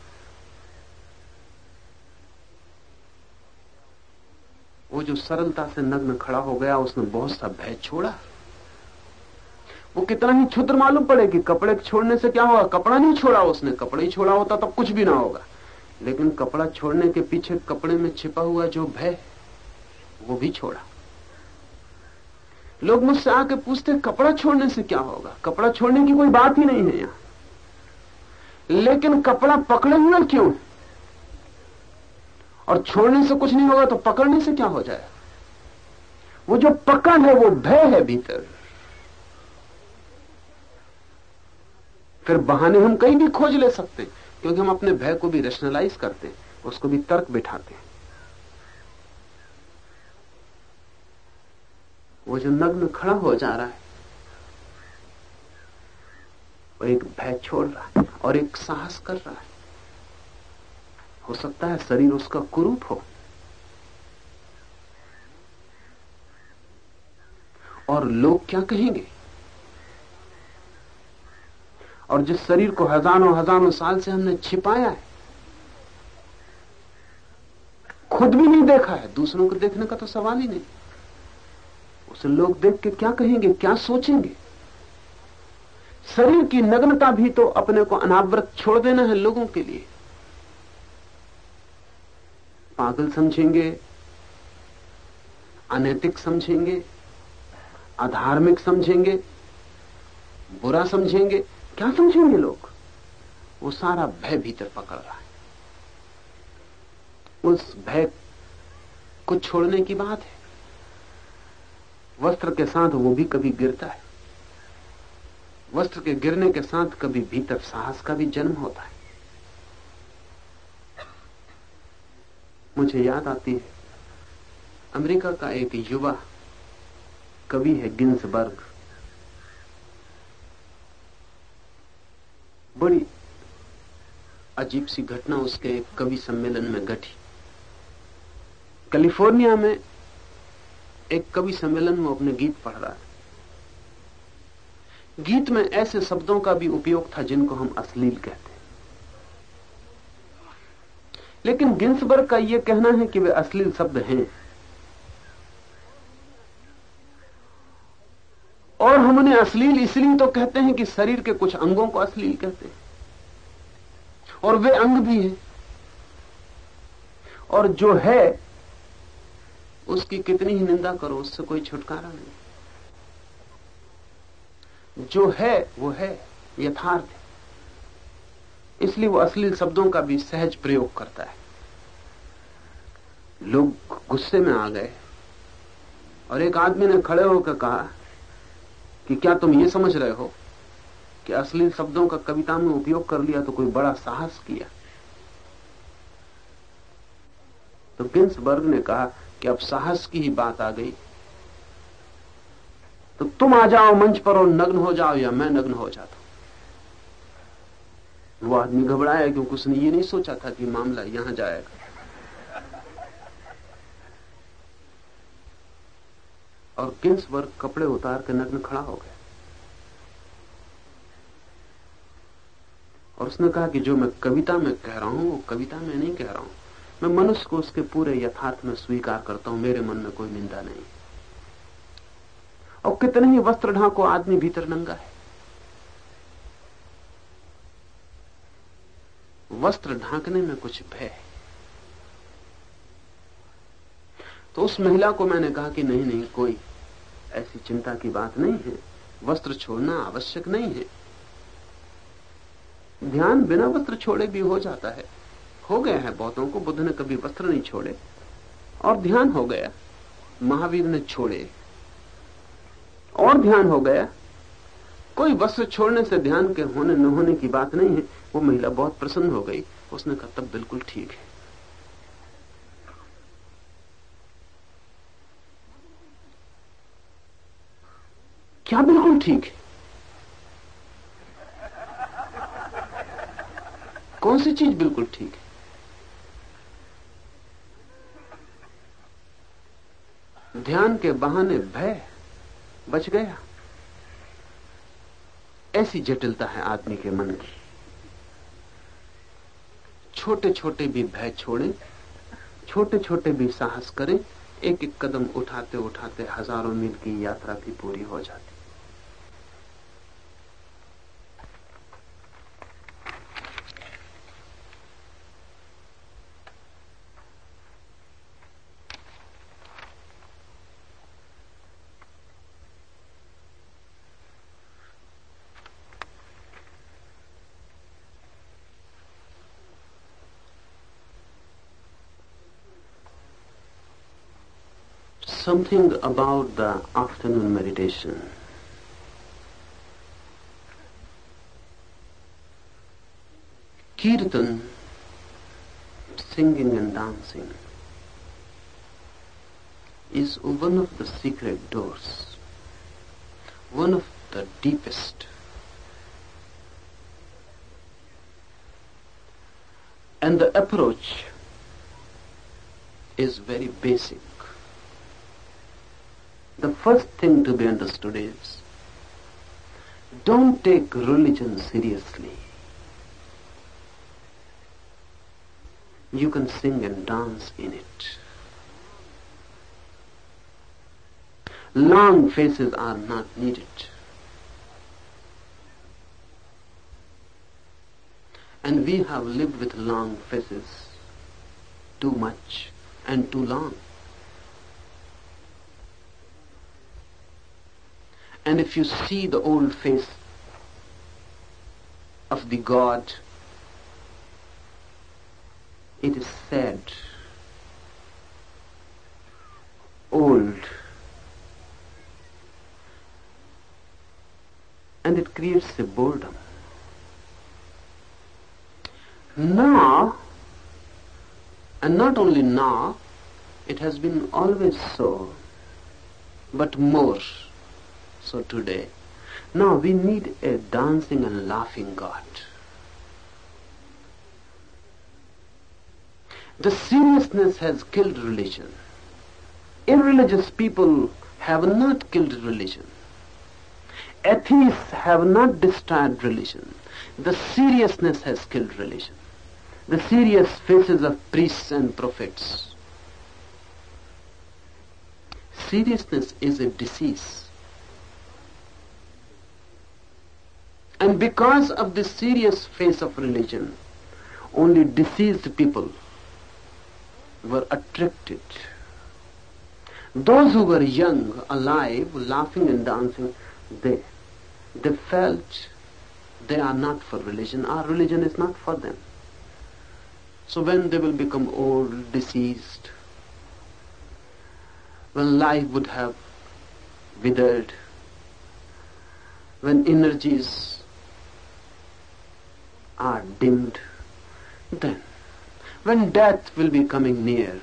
वो जो सरलता से नग्न खड़ा हो गया, उसने बहुत सा भय छोड़ा। वो कितना ही क्षुद्र मालूम पड़े कि कपड़े छोड़ने से क्या होगा? कपड़ा नहीं छोड़ा, उसने कपड़े ही छोड़ा होता तब कुछ भी ना होगा। लेकिन कपड़ा छोड़ने के पीछे कपड़े में छिपा हुआ जो भय, वो भी छोड़ा। लोग मुझसे आके पूछते, कपड़ा छोड़ने से क्या होगा? कपड़ा छोड़ने की कोई बात ही नहीं है यहाँ। लेकिन कपड़ा पकड़े हुए क्यों? और छोड़ने से कुछ नहीं होगा तो पकड़ने से क्या हो जाए? वो जो पकड़ है, वो भय है भीतर। फिर बहाने हम कहीं भी खोज ले सकते हैं, क्योंकि हम अपने भय को भी रेशनलाइज करते हैं, उसको भी तर्क बिठाते हैं। वो जो नग्न खड़ा हो जा रहा है, वो एक भय छोड़ रहा है और एक साहस कर रहा है। हो सकता है शरीर उसका कुरूप हो। और लोग क्या कहेंगे? और जिस शरीर को हज़ारों हज़ारों साल से हमने छिपाया है, खुद भी नहीं देखा है, दूसरों को देखने का तो सवाल ही नहीं। उसे लोग देख के क्या कहेंगे, क्या सोचेंगे? शरीर की नग्नता भी तो अपने को अनावृत छोड़ देना है लोगों के लिए। पागल समझेंगे, अनैतिक समझेंगे, अधार्मिक समझेंगे, बुरा समझेंगे। क्या समझेंगे लोग? वो सारा भय भीतर पकड़ रहा है। उस भय को छोड़ने की बात है। वस्त्र के साथ वो भी कभी गिरता है। वस्त्र के गिरने के साथ कभी भीतर साहस का भी जन्म होता है। मुझे याद आती है। अमेरिका का एक युवा कवि है, गिन्सबर्ग। बड़ी अजीब सी घटना उसके एक कवि सम्मेलन में घटी। कैलिफ़ोर्निया में एक कवि सम्मेलन में अपने गीत पढ़ रहा है। गीत में ऐसे शब्दों का भी उपयोग था जिनको हम अश्लील कहते हैं। लेकिन गिंसबर्ग का यह कहना है कि वे अश्लील शब्द हैं। और हम उन्हें अश्लील इसलिए तो कहते हैं कि शरीर के कुछ अंगों को अश्लील कहते हैं। और वे अंग भी हैं। और जो है, उसकी कितनी ही निंदा करो, उससे कोई छुटकारा नहीं। जो है, वो है, यथार्थ इसलिए वो अश्लील शब्दों का भी सहज प्रयोग करता है। लोग गुस्से में आ गए और एक आदमी ने खड़े होकर कहा कि क्या तुम ये समझ रहे हो कि अश्लील शब्दों का कविता में उपयोग कर लिया तो कोई बड़ा साहस किया? तो गिंसबर्ग ने कहा कि अब साहस की ही बात आ गई। तो तुम आ जाओ मंच पर और नग्न हो जाओ या मैं नग्न हो जाता वो आदमी घबराया क्योंकि उसने ये नहीं सोचा था कि मामला यहाँ जाएगा। और गिंसबर्ग कपड़े उतार के नग्न खड़ा हो गया। और उसने कहा कि जो मैं कविता में कह रहा हूँ, वो कविता में नहीं कह रहा हूँ। मैं मनुष्य को उसके पूरे यथार्थ में स्वीकार करता हूँ, मेरे मन में कोई निंदा नहीं। और कितने ही वस्त्र ढाको आदमी भीतर नंगा है। वस्त्र ढांकने में कुछ भय तो उस महिला को मैंने कहा कि नहीं नहीं, कोई ऐसी चिंता की बात नहीं है। वस्त्र छोड़ना आवश्यक नहीं है। ध्यान बिना वस्त्र छोड़े भी हो जाता है। हो गया है बहुतों को, बुद्ध ने कभी वस्त्र नहीं छोड़े। और ध्यान हो गया। महावीर ने छोड़े। और ध्यान हो गया। कोई वस्त्र छोड़ने से ध्यान के होने न होने की बात नहीं है। वो महिला बहुत प्रसन्न हो गई। उसने कहा, तब बिल्कुल ठीक है। क्या बिल्कुल ठीक है? कौन सी चीज़ बिल्कुल ठीक है? ध्यान के बहाने भय बच गया। ऐसी जटिलता है आदमी के मन की। छोटे छोटे भी भय छोड़ें छोटे छोटे भी साहस करें एक एक कदम उठाते उठाते हज़ारों मील की यात्रा भी पूरी हो जाती। Something about the afternoon meditation. Kirtan, singing and dancing, is one of the secret doors, one of the deepest. And the approach is very basic the first thing to be understood is don't take religion seriously. You can sing and dance in it. Long faces are not needed. And we have lived with long faces too much and too long. And if you see the old face of the God, it is sad, old, and it creates a boredom. Now, and not only now, it has been always so, but more. So today, now we need a dancing and laughing God. The seriousness has killed religion. Irreligious people have not killed religion. Atheists have not destroyed religion. The seriousness has killed religion. The serious faces of priests and prophets. Seriousness is a disease. And because of the serious face of religion, only diseased people were attracted. Those who were young, alive, laughing and dancing, they, they felt they are not for religion. Our religion is not for them. So when they will become old, diseased, when life would have withered, when energies are dimmed, then when death will be coming near,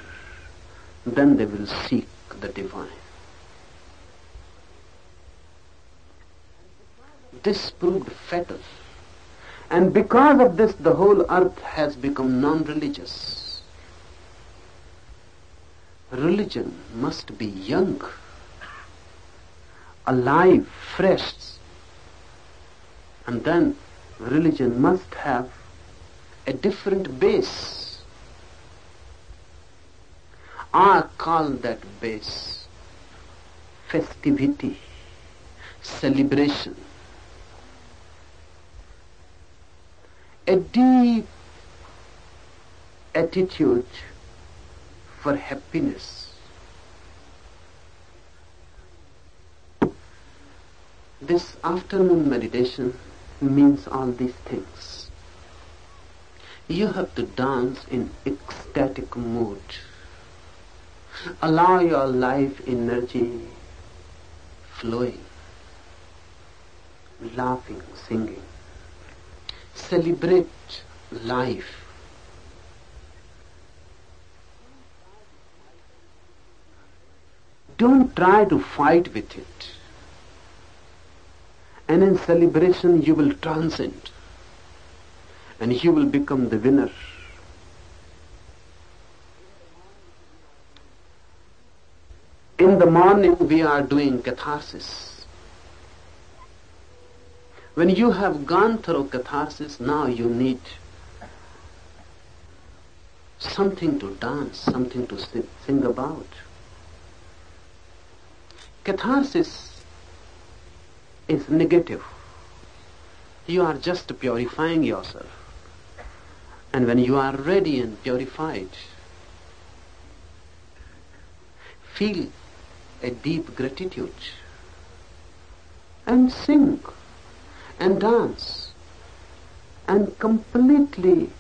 then they will seek the divine. This proved fatal. And because of this, the whole earth has become non-religious. Religion must be young, alive, fresh. And then religion must have a different base. I call that base festivity, celebration, a deep attitude for happiness. This afternoon meditation means all these things. You have to dance in ecstatic mood. Allow your life energy flowing, laughing, singing. Celebrate life. Don't try to fight with it. And in celebration you will transcend and you will become the winner. In the morning we are doing catharsis. When you have gone through catharsis, now you need something to dance, something to sing about. Catharsis is negative. You are just purifying yourself. And when you are ready and purified, feel a deep gratitude and sing and dance and completely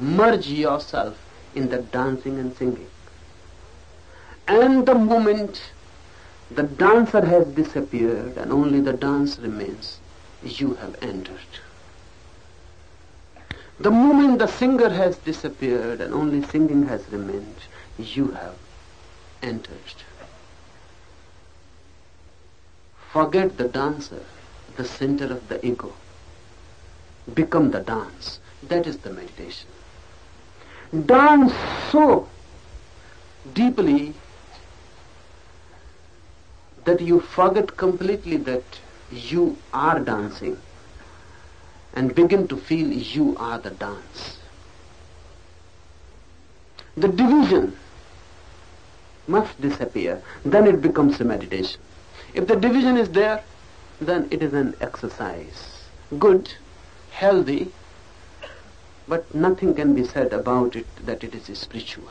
merge yourself in the dancing and singing. And the moment the dancer has disappeared and only the dance remains, you have entered. The moment the singer has disappeared and only singing has remained, you have entered. Forget the dancer, the center of the ego. Become the dance. That is the meditation. Dance so deeply that you forget completely that you are dancing and begin to feel you are the dance. The division must disappear, then it becomes a meditation. If the division is there, then it is an exercise. Good, healthy, but nothing can be said about it that it is spiritual.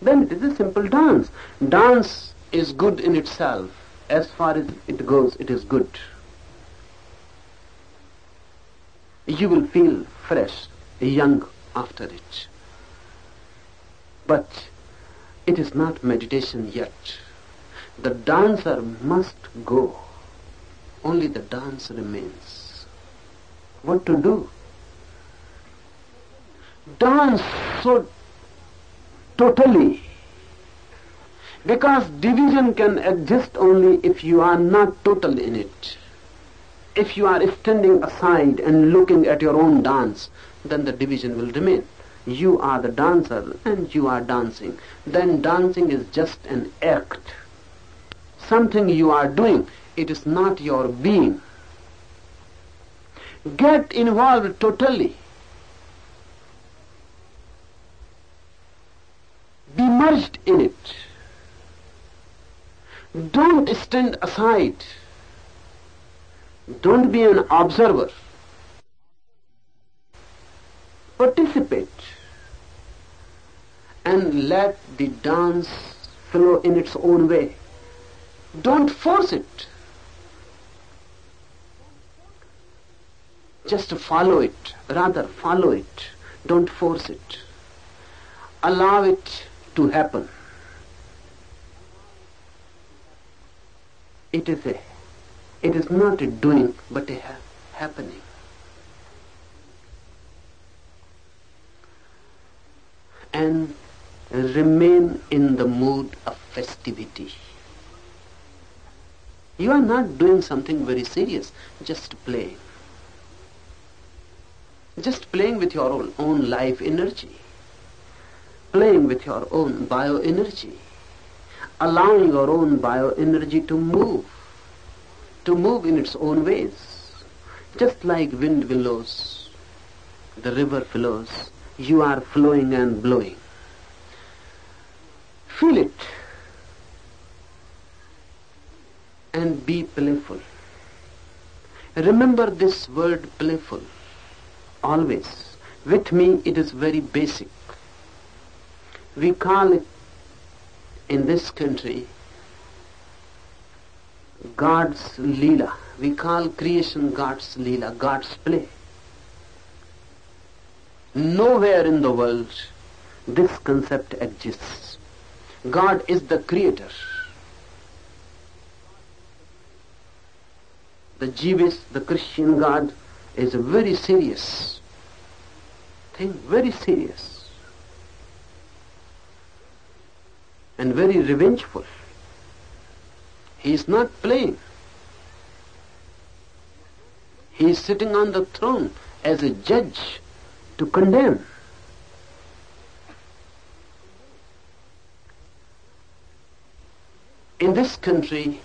Then it is a simple dance. Dance is good in itself. As far as it goes, it is good. You will feel fresh, young after it. But it is not meditation yet the dancer must go. Only the dance remains. What to do? Dance so totally. Because division can exist only if you are not total in it. If you are standing aside and looking at your own dance, then the division will remain. You are the dancer and you are dancing. Then dancing is just an act something you are doing. It is not your being. Get involved totally. Be merged in it. Don't stand aside. Don't be an observer. Participate and let the dance flow in its own way. Don't force it. Just follow it. Rather, follow it. Don't force it. Allow it to happen. It is a, it is not a doing, but a ha- happening. And remain in the mood of festivity. You are not doing something very serious, just playing. Just playing with your own, own life energy. Playing with your own bioenergy. Allowing your own bioenergy to move. To move in its own ways. Just like wind willows, the river flows, you are flowing and blowing. Feel it and be playful. Remember this word playful always. With me it is very basic. We call it in this country God's Leela. We call creation God's Leela, God's play. Nowhere in the world this concept exists. God is the creator. the Jewish, the Christian God is a very serious thing, very serious. And very revengeful. He is not playing. He is sitting on the throne as a judge to condemn. In this country,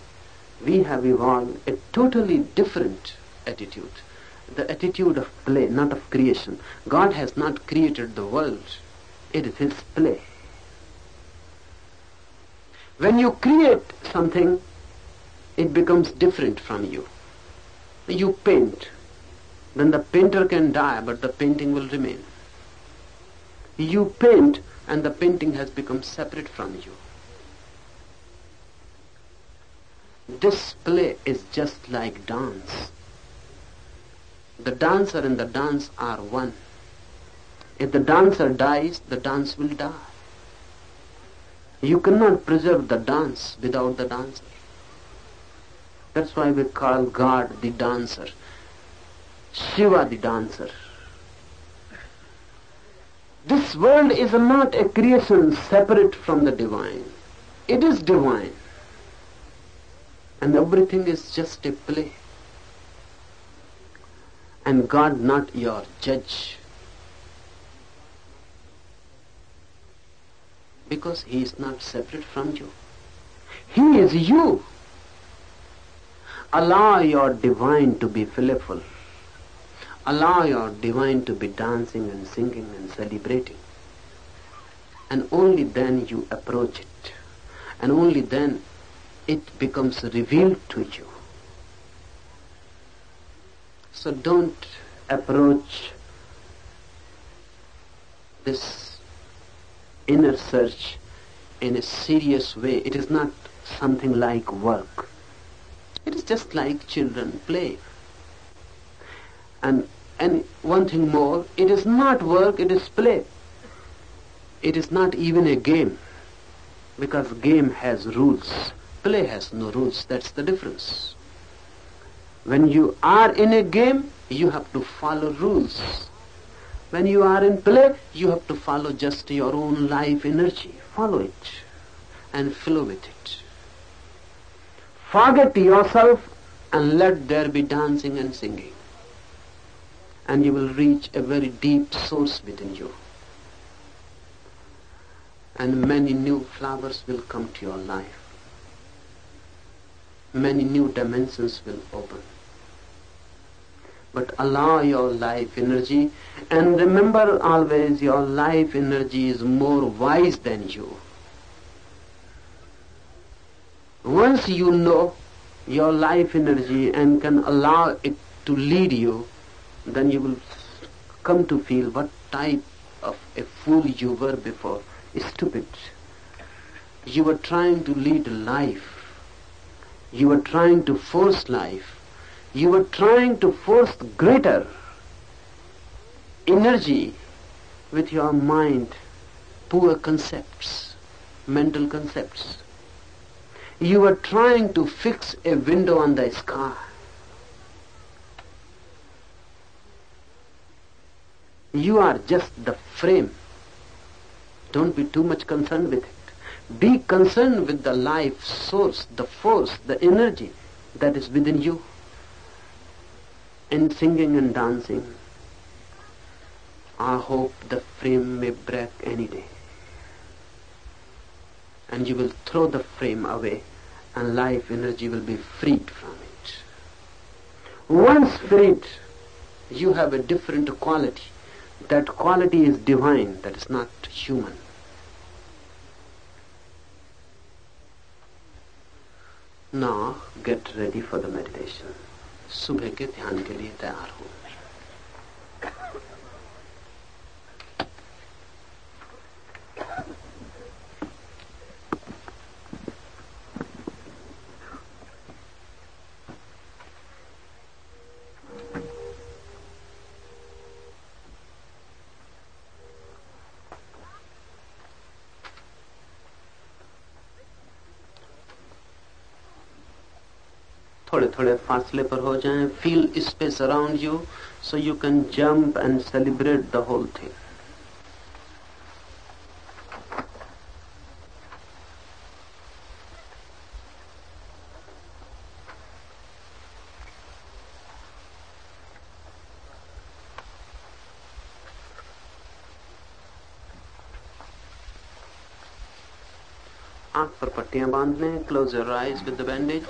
we have evolved a totally different attitude. The attitude of play, not of creation. God has not created the world. It is His play. When you create something, it becomes different from you. You paint. Then the painter can die, but the painting will remain. You paint, and the painting has become separate from you. Display is just like dance. The dancer and the dance are one. If the dancer dies, the dance will die. You cannot preserve the dance without the dancer. That's why we call God the dancer, Shiva the dancer. This world is not a creation separate from the divine. It is divine. And everything is just a play. And God not your judge. Because He is not separate from you. He is you. Allow your divine to be playful. Allow your divine to be dancing and singing and celebrating. And only then you approach it. And only then it becomes revealed to you. So don't approach this inner search in a serious way. It is not something like work. It is just like children play. And and one thing more, it is not work, it is play. It is not even a game. Because game has rules. Play has no rules. That's the difference. When you are in a game, you have to follow rules. When you are in play, you have to follow just your own life energy. Follow it and flow with it. Forget yourself and let there be dancing and singing. And you will reach a very deep source within you. And many new flowers will come to your life many new dimensions will open. But allow your life energy and remember always your life energy is more wise than you. Once you know your life energy and can allow it to lead you, then you will come to feel what type of a fool you were before. Stupid. You were trying to lead life you were trying to force life. You were trying to force greater energy with your mind, poor concepts, mental concepts. You were trying to fix a window on the sky. You are just the frame. Don't be too much concerned with it. Be concerned with the life source, the force, the energy that is within you. In singing and dancing, I hope the frame may break any day. And you will throw the frame away and life energy will be freed from it. Once freed, you have a different quality. That quality is divine, that is not human. Now get ready for the meditation. सुबह के ध्यान के लिए तैयार हो। थोड़े थोड़े फासले पर हो जाएँ feel space around you so you can jump and celebrate the whole thing आँख पर पट्टियाँ बाँध लें close your eyes with the bandage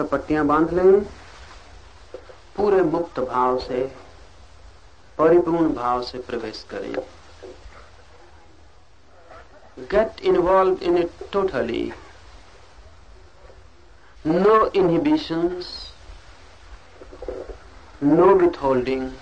आँख पट्टियाँ बाँध लें। पूरे मुक्त भाव से, परिपूर्ण भाव से प्रवेश करें। Get involve in it totally no inhibitions with withholding.